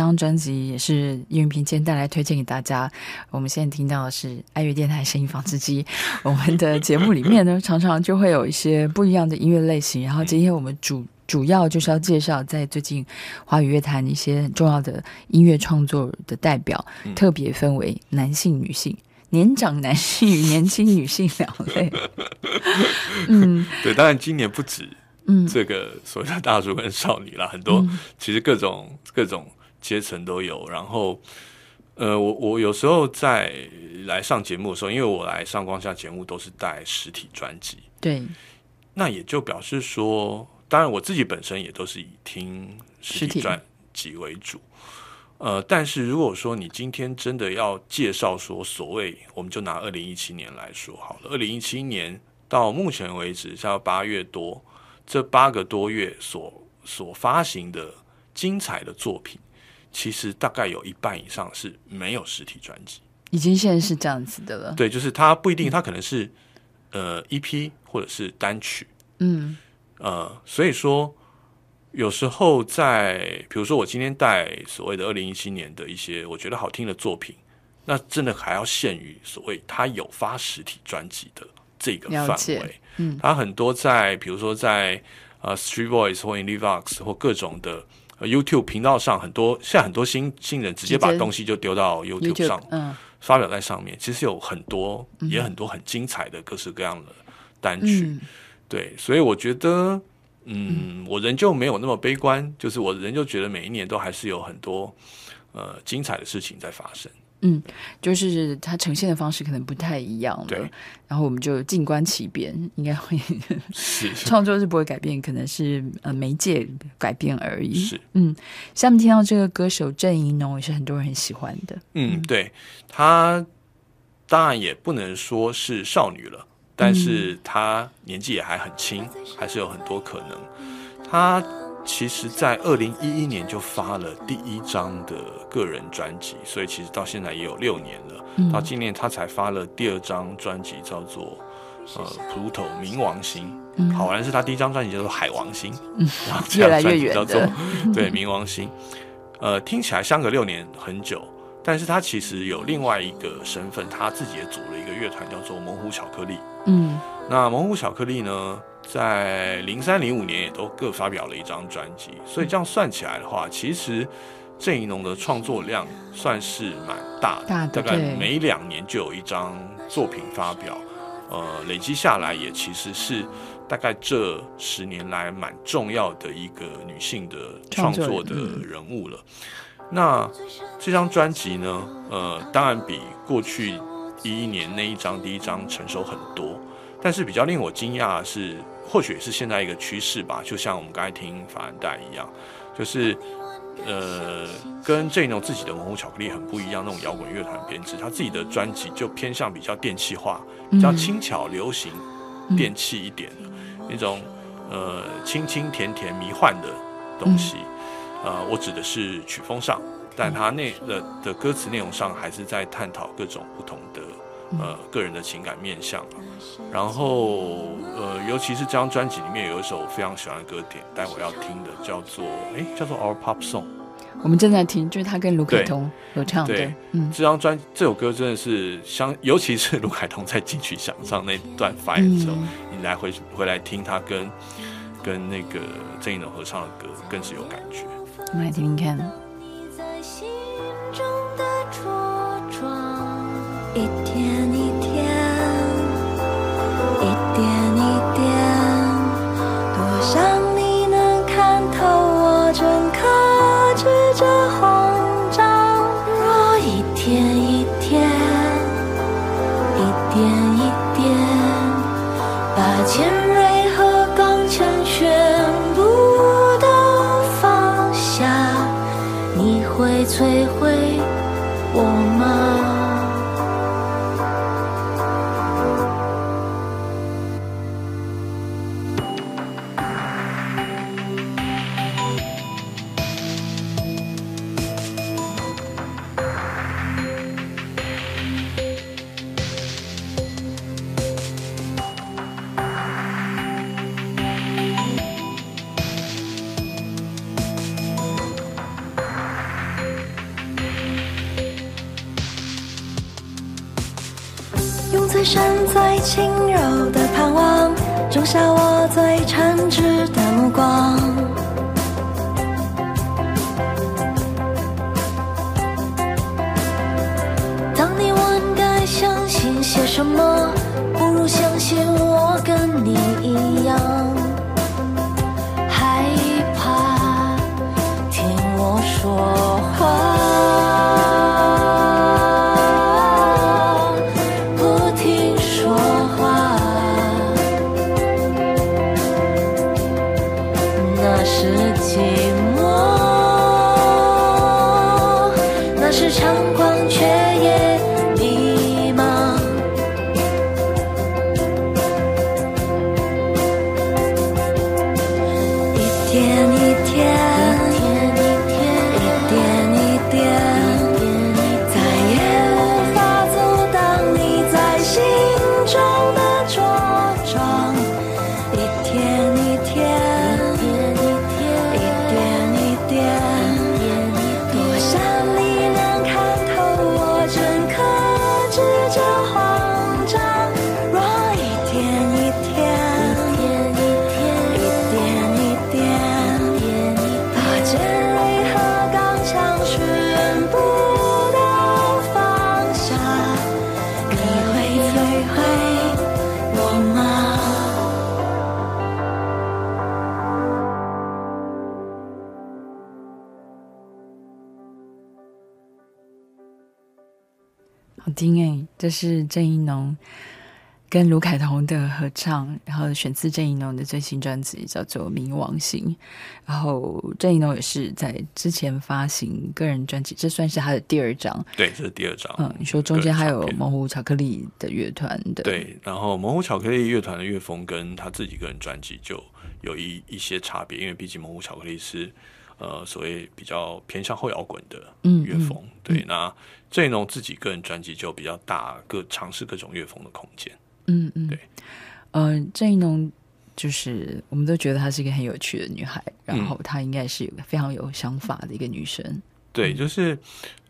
张专辑也是叶云平今天带来推荐给大家。我们现在听到的是爱乐电台声音纺织机。我们的节目里面呢，[LAUGHS] 常常就会有一些不一样的音乐类型。然后今天我们主主要就是要介绍在最近华语乐坛一些很重要的音乐创作的代表，特别分为男性、女性。年长男性与年轻女性两类，嗯 [LAUGHS] 对，当然今年不止嗯，这个所谓的大叔跟少女啦，很多、其实各种各种阶层都有。然后，呃，我我有时候在来上节目的时候，因为我来上光下节目都是带实体专辑，对，那也就表示说，当然我自己本身也都是以听实体专辑为主。呃，但是如果说你今天真的要介绍说所谓，我们就拿二零一七年来说好了，二零一七年到目前为止，像八月多这八个多月所所发行的精彩的作品，其实大概有一半以上是没有实体专辑。已经现在是这样子的了。对，就是它不一定，它可能是呃 EP 或者是单曲，嗯呃，所以说有时候在比如说我今天带所谓的二零一七年的一些我觉得好听的作品，那真的还要限于所谓它有发实体专辑的这个范围。嗯，它很多在比如说在呃 Street Voice 或 IndieVox 或各种的。呃 YouTube 频道上很多，现在很多新新人直接把东西就丢到 YouTube 上，嗯发表在上面。其实有很多，也很多很精彩的各式各样的单曲。嗯对，所以我觉得，嗯，我仍旧没有那么悲观，就是我仍旧觉得每一年都还是有很多呃精彩的事情在发生。嗯，就是它呈现的方式可能不太一样了对，然后我们就静观其变，应该会是 [LAUGHS] 创作是不会改变，可能是呃媒介改变而已。是，嗯，下面听到这个歌手郑怡农也是很多人很喜欢的，嗯，对，她当然也不能说是少女了，但是她年纪也还很轻，还是有很多可能。她其实，在二零一一年就发了第一张的个人专辑，所以其实到现在也有六年了。嗯到今年他才发了第二张专辑，叫做呃 Pluto 冥王星。好玩的是，他第一张专辑叫做海王星，然后越来张专越远辑叫做的，[LAUGHS] 对冥王星。呃，听起来相隔六年很久，但是他其实有另外一个身份，他自己也组了一个乐团，叫做猛虎巧克力。嗯那猛虎巧克力呢，在零三零五年也都各发表了一张专辑，所以这样算起来的话，其实郑怡农的创作量算是蛮大的，大的大概每两年就有一张作品发表，呃，累积下来也其实是大概这十年来蛮重要的一个女性的创创作作的人物了。那这张专辑呢，呃，当然比过去一一年那一张第一张成熟很多，但是比较令我惊讶的是，或许也是现在一个趋势吧，就像我们刚才听法兰黛一样，就是呃，跟郑怡农自己的猛虎巧克力很不一样，那种摇滚乐团编制，他自己的专辑就偏向比较电气化，比较轻巧、流行、电气一点的那种呃清清甜甜迷幻的东西。呃，我指的是曲风上，但他内的的歌词内容上还是在探讨各种不同的呃个人的情感面向啊。然后呃，尤其是这张专辑里面有一首我非常喜欢的歌点，待会要听的叫做哎，叫做 Our Pop Song。我们正在听，就是他跟卢凯彤合唱的对，嗯这张专这首歌真的是相，尤其是卢凯彤在金曲奖上那段发言的时候，嗯你来回回来听他跟跟那个郑怡农合唱的歌，更是有感觉。我们来听听看。你在心中的茁壮，一天轻柔的盼望，种下我最诚挚的目光。当你问该相信些什么，不如相信我跟你一样，害怕听我说话。这是郑一农跟卢凯彤的合唱，然后选自郑一农的最新专辑叫做《冥王星》，然后郑一农也是在之前发行个人专辑，这算是他的第二张。对，这是第二张。嗯，你说中间还有模糊巧克力的乐团的，对，然后模糊巧克力乐团的乐风跟他自己个人专辑就有一一些差别，因为毕竟模糊巧克力是呃所谓比较偏向后摇滚的嗯乐风，对，那郑一农自己个人专辑就比较大，各尝试各种乐风的空间。嗯嗯，对，呃，郑一农就是我们都觉得她是一个很有趣的女孩，然嗯。后她应该是有个非常有想法的一个女生。对，就是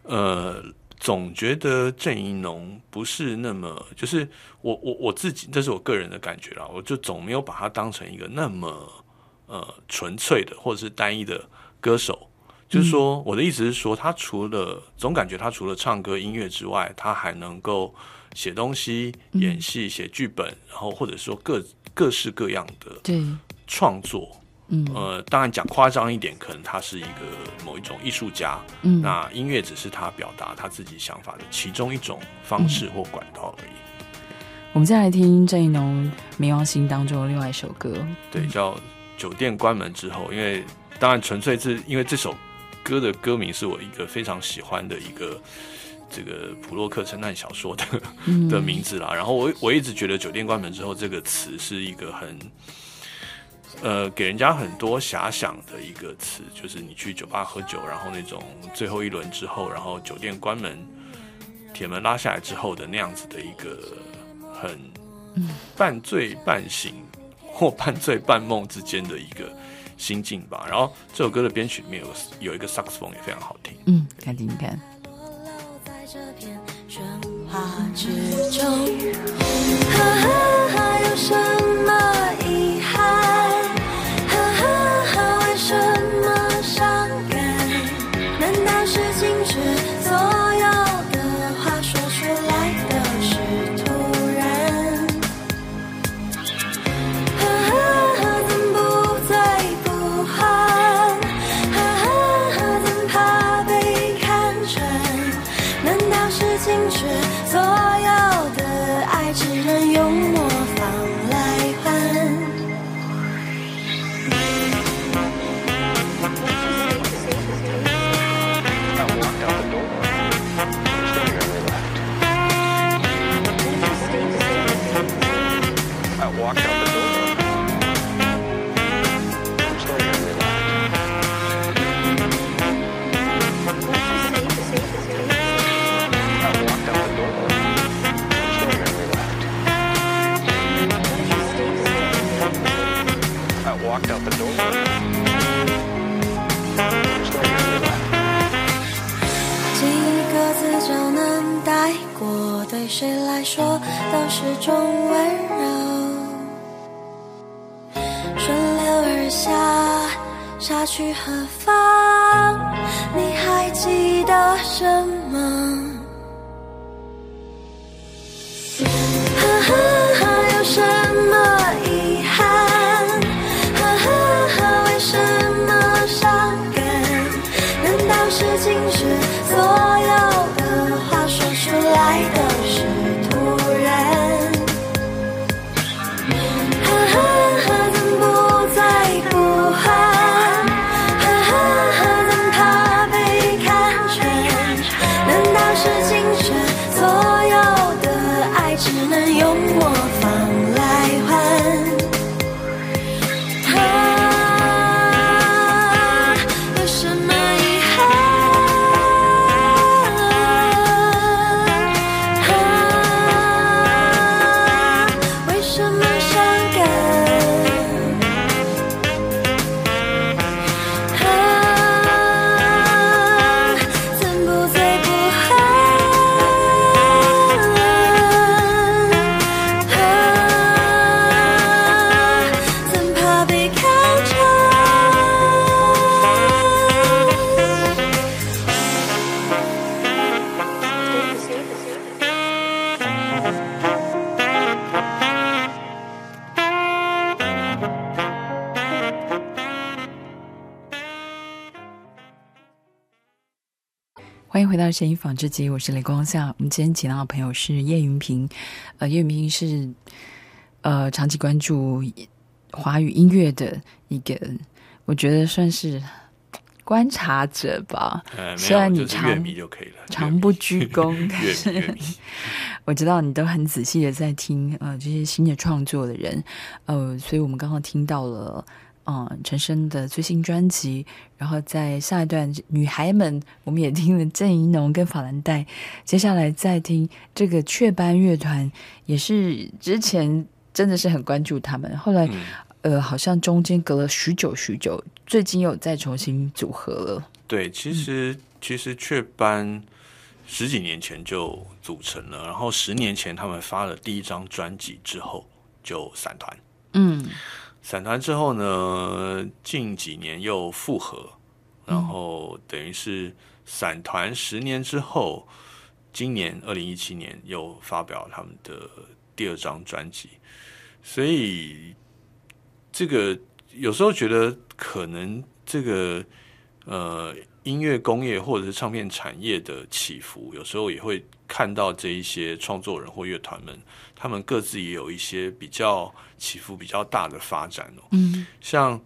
呃，总觉得郑怡农不是那么，就是我我我自己，这是我个人的感觉啦，我就总没有把她当成一个那么呃纯粹的或者是单一的歌手。就是说，我的意思是说，他除了总感觉他除了唱歌音乐之外，他还能够写东西、演戏、写剧本，然后或者说各各式各样的对，创作。嗯呃，当然讲夸张一点，可能他是一个某一种艺术家，嗯那音乐只是他表达他自己想法的其中一种方式或管道而已。我们再来听郑一农《冥王星》当中的另外一首歌，对，叫《酒店关门之后》，因为当然纯粹是因为这首歌的歌名是我一个非常喜欢的一个这个普洛克侦探小说的、嗯 [LAUGHS] 的名字啦。然后我我一直觉得“酒店关门之后”这个词是一个很呃给人家很多遐想的一个词，就是你去酒吧喝酒，然后那种最后一轮之后，然后酒店关门，铁门拉下来之后的那样子的一个很半醉半醒或半醉半梦之间的一个心境吧。然后这首歌的编曲里面有有一个萨克斯风也非常好听。嗯，看听看。在这片喧哗之中，哈哈哈，有什么所有的爱只能用模仿。谁来说都是种温柔。顺流而下，下去何方？你还记得什么？声音纺织机，我是雷光夏。我们今天请到的朋友是叶云平，呃，叶云平是呃长期关注华语音乐的一个，我觉得算是观察者吧。虽然有，你常就是乐迷就可以了，常不居功，[LAUGHS] 但是。[LAUGHS] 我知道你都很仔细的在听呃这些新的创作的人，呃，所以我们刚刚听到了嗯陈升的最新专辑，然后在下一段女孩们，我们也听了郑怡农跟法兰黛，接下来再听这个雀斑乐团，也是之前真的是很关注他们，后来、嗯呃好像中间隔了许久许久，最近又再重新组合了，对，其实、其实雀斑十几年前就组成了，然后十年前他们发了第一张专辑之后就散团，嗯散团之后呢，近几年又复合，然后等于是散团十年之后，今年二零一七年又发表他们的第二张专辑，所以这个有时候觉得可能这个呃音乐工业或者是唱片产业的起伏，有时候也会看到这一些创作人或乐团们，他们各自也有一些比较起伏比较大的发展哦。嗯。像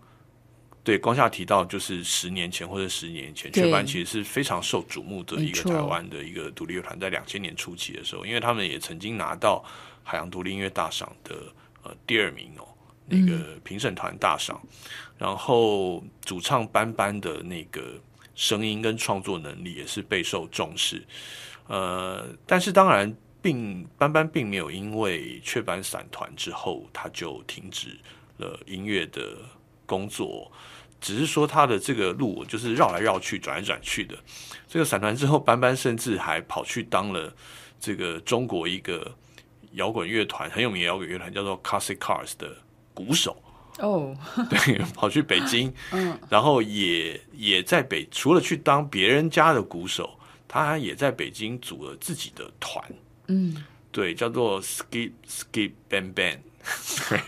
对光夏提到，就是十年前或者十年前，雀斑其实是非常受瞩目的一个台湾的一个独立乐团，在两千年初期的时候，因为他们也曾经拿到海洋独立音乐大赏的呃第二名哦，那个评审团大赏，然后主唱班班的那个声音跟创作能力也是备受重视，呃，但是当然。并班班并没有因为雀斑散团之后，他就停止了音乐的工作，只是说他的这个路就是绕来绕去、转来转去的。这个散团之后，班班甚至还跑去当了这个中国一个摇滚乐团很有名的摇滚乐团，叫做 Classic Cars 的鼓手。哦。对，跑去北京，[LAUGHS] 嗯。然后也也在北，除了去当别人家的鼓手，他也在北京组了自己的团，嗯。对，叫做 Skip Skip Bang Bang，[LAUGHS] 对。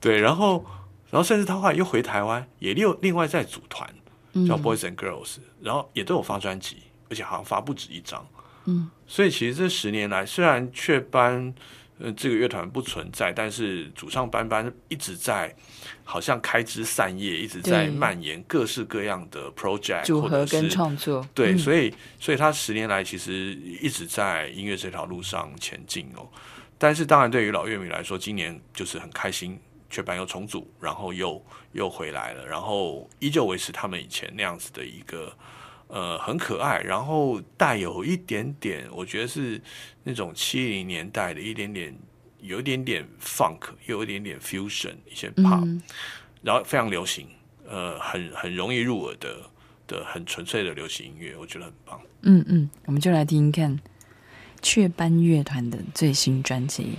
对，然后然后甚至他后来又回台湾，也另另外再组团，嗯。叫 Boys and Girls，然后也都有发专辑，而且好像发不止一张。嗯，所以其实这十年来，虽然雀斑呃这个乐团不存在，但是主唱班班一直在好像开枝散叶，一直在蔓延各式各样的 project 组合跟创作，对，嗯。所以所以他十年来其实一直在音乐这条路上前进哦。但是当然，对于老乐迷来说，今年就是很开心，雀斑又重组，然后又又回来了，然后依旧维持他们以前那样子的一个呃很可爱，然后带有一点点，我觉得是那种七零年代的一点点，有一点点 funk，又有一点点 fusion，一些 pop，、嗯然后非常流行，呃，很很容易入耳的的很纯粹的流行音乐，我觉得很棒。嗯嗯，我们就来听听看雀斑乐团的最新专辑。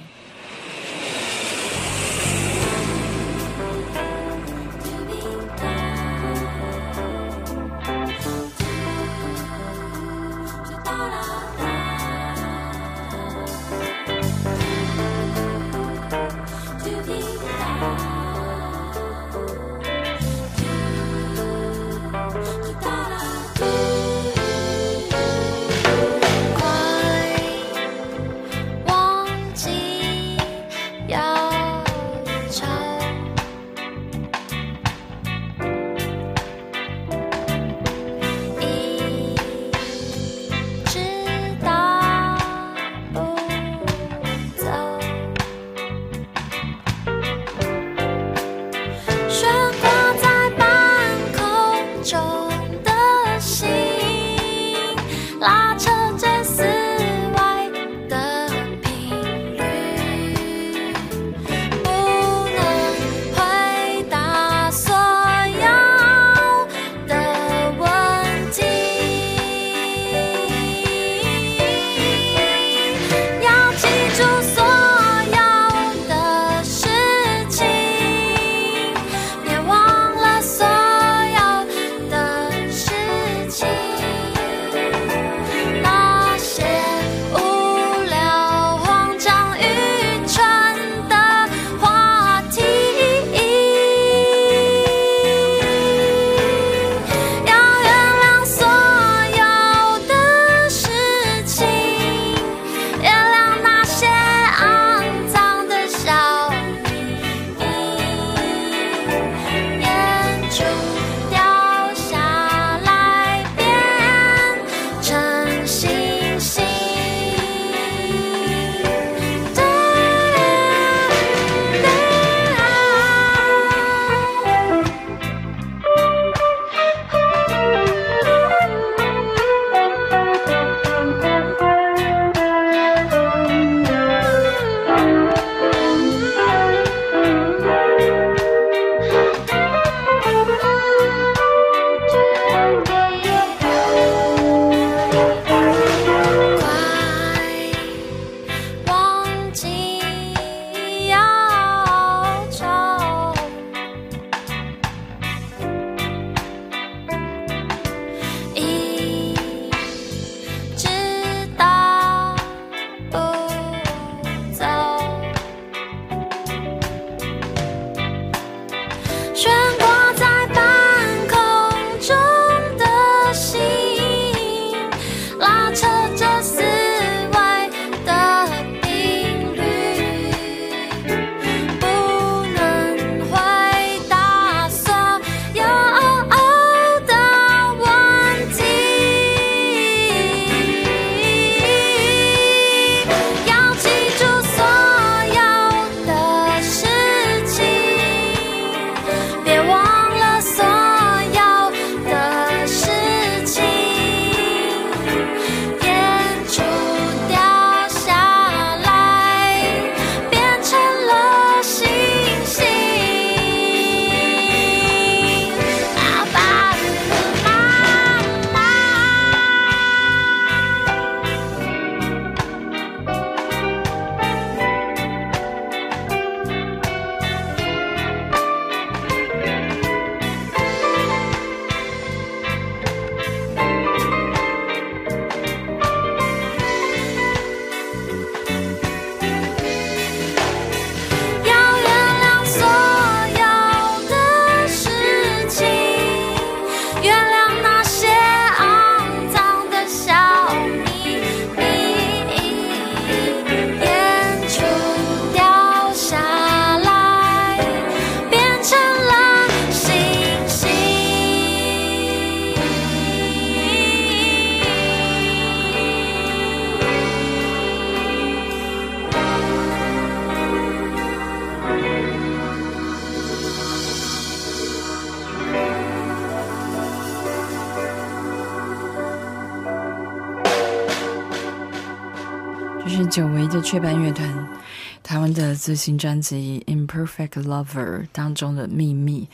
最新专辑《Imperfect Lover》当中的秘密。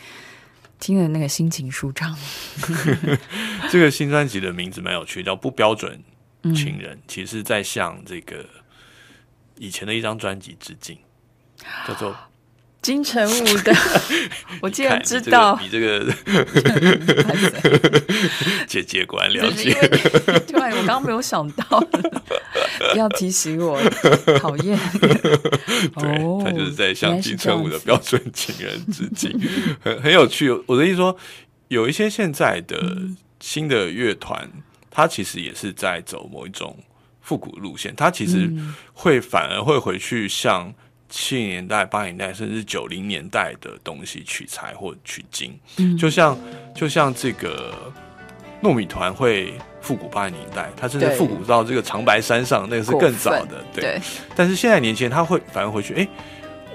听了那个心情舒畅。[LAUGHS] 这个新专辑的名字蛮有趣，叫《不标准情人》，其实在向这个以前的一张专辑致敬，叫做金城武的，[LAUGHS] 我竟然知道，你这个姐姐果然了解。[LAUGHS] 对我刚刚没有想到，不要提醒我，讨厌。[LAUGHS] 对，哦，他就是在向金城武的标准情人致敬，很很有趣。我的意思说，有一些现在的嗯新的乐团，它其实也是在走某一种复古路线，它其实嗯会反而会回去向七零年代、八零年代甚至九零年代的东西取材或取经，嗯就像就像这个糯米团会。复古八零年代，它甚至复古到这个长白山上，那个是更早的，对，但是现在年轻人他会反而回去，哎、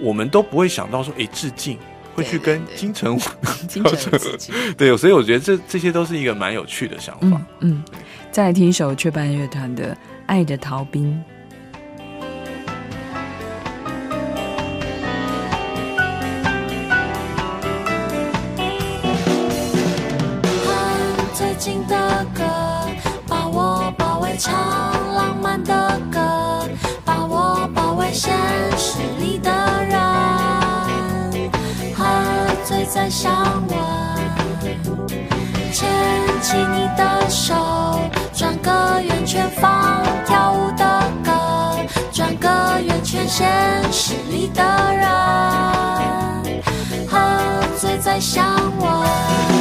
我们都不会想到说，哎、致敬，会去跟对对金城武，[LAUGHS] 金城。[LAUGHS] 对，所以我觉得这这些都是一个蛮有趣的想法。嗯嗯，再来听一首雀斑乐团的《爱的逃兵》。唱浪漫的歌，把我包围现实里的人，喝醉在香吻，牵起你的手，转个圆圈放跳舞的歌，转个圆圈现实里的人，喝醉在香吻。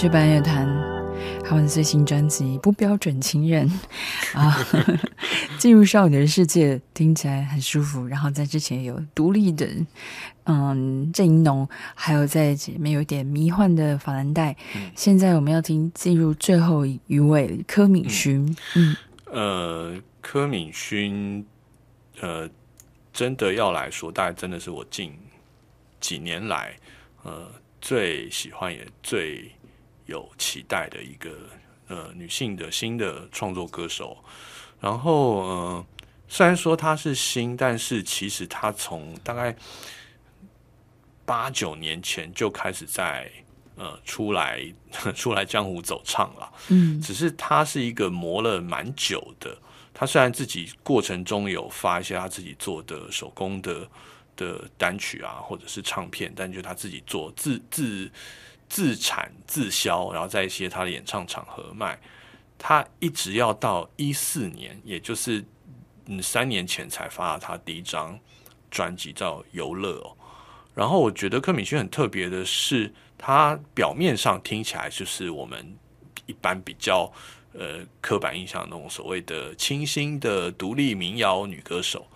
雀斑乐团他们最新专辑《不标准情人》啊，[LAUGHS] 进入少女的世界听起来很舒服。然后在之前有独立的，嗯，郑怡农，还有在前面有一点迷幻的法兰黛。现在我们要听进入最后一位柯敏勋，嗯呃，柯敏勋，呃，真的要来说，大概真的是我近几年来，呃，最喜欢也最有期待的一个呃女性的新的创作歌手。然后，呃，虽然说她是新，但是其实她从大概八九年前就开始在呃出来 [LAUGHS] 出来江湖走唱了。嗯只是她是一个磨了蛮久的。她虽然自己过程中有发一些她自己做的手工的的单曲啊，或者是唱片，但就是他自己做自自自产自销，然后在一些他的演唱场合卖。他一直要到一四年，也就是嗯三年前才发了他第一张专辑叫《游乐》。然后我觉得柯敏勋很特别的是，他表面上听起来就是我们一般比较呃刻板印象那种所谓的清新的独立民谣女歌手，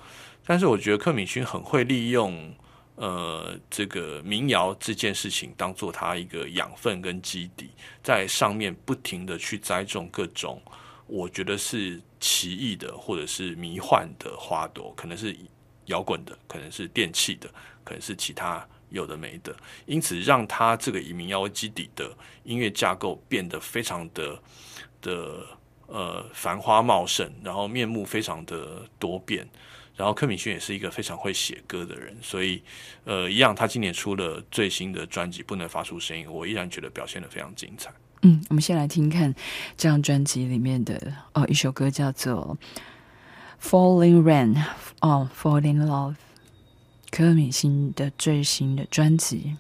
但是我觉得柯敏勋很会利用呃这个民谣这件事情当做他一个养分跟基底，在上面不停的去栽种各种我觉得是奇异的或者是迷幻的花朵，可能是摇滚的，可能是电器的，可能是其他有的没的，因此让他这个以民谣为基底的音乐架构变得非常的的呃繁花茂盛，然后面目非常的多变。然后柯敏勋也是一个非常会写歌的人，所以呃，一样，他今年出了最新的专辑《不能发出声音》，我依然觉得表现的非常精彩。嗯，我们先来听看这张专辑里面的哦一首歌叫做《Falling Rain》哦，《Falling Love》，柯敏欣的最新的专辑。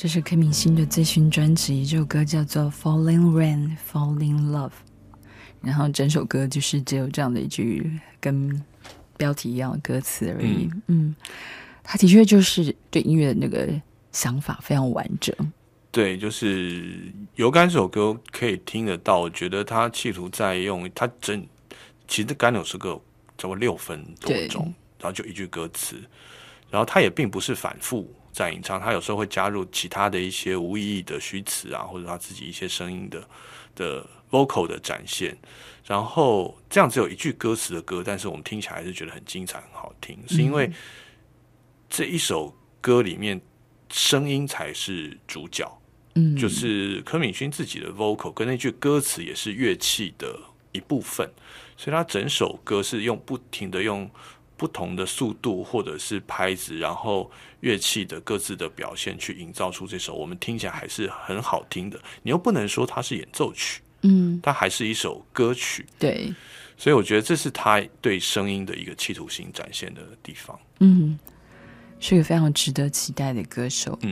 这是柯敏欣的最新专辑，这首歌叫做《Falling Rain, Falling Love》，然后整首歌就是只有这样的一句跟标题一样的歌词而已。嗯，他的确就是对音乐的那个想法非常完整。对，就是《有感》这首歌可以听得到，我觉得他企图在用他整，其实《干柳》是个差不多六分多钟，然后就一句歌词，然后他也并不是反复在吟唱，他有时候会加入其他的一些无意义的虚词啊，或者他自己一些声音的的 vocal 的展现，然后这样只有一句歌词的歌，但是我们听起来还是觉得很精彩、很好听，是因为这一首歌里面声音才是主角。嗯，就是柯敏勋自己的 vocal 跟那句歌词也是乐器的一部分，所以他整首歌是用不停的用不同的速度或者是拍子，然后乐器的各自的表现去营造出这首我们听起来还是很好听的。你又不能说它是演奏曲，嗯，它还是一首歌曲，对，所以我觉得这是他对声音的一个企图心展现的地方。嗯，是一个非常值得期待的歌手。嗯，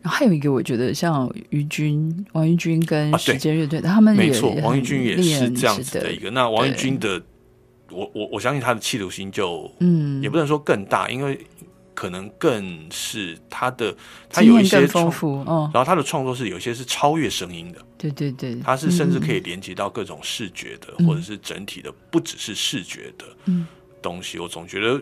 然后还有一个，我觉得像于军、王玉军跟时间乐队，他们也没错，王玉军也是这样子的一个。那王玉对军的，我我我相信他的企图心就嗯也不能说更大，因为可能更是他的他有一些丰，富哦。然后他的创作是有些是超越声音的，对对对，他是甚至可以以连接到各种视觉的，嗯或者是整体的，不只是视觉的嗯东西。我总觉得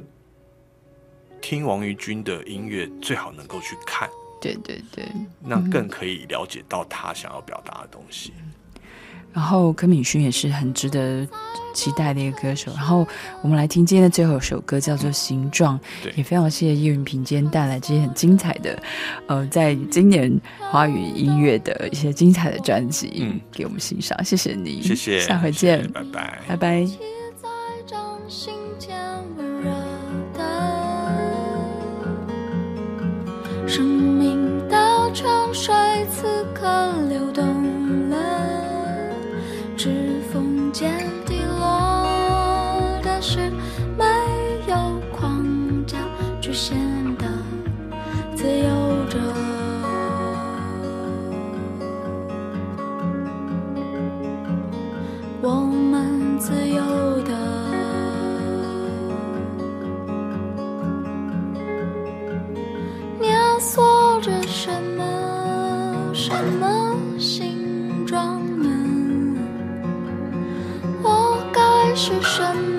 听王于君的音乐最好能够去看，对对对。那更可以了解到他想要表达的东西。然后柯敏勋也是很值得期待的一个歌手，然后我们来听今天的最后一首歌叫做形状，也非常谢谢叶云平今天带来这些很精彩的呃在今年华语音乐的一些精彩的专辑，嗯，给我们欣赏，谢谢你，谢谢，下回见，拜拜。拜拜。生命的潮水此刻流动了。指缝间滴落的是没有框架局限的自由着，我们自由的。年岁。是什么？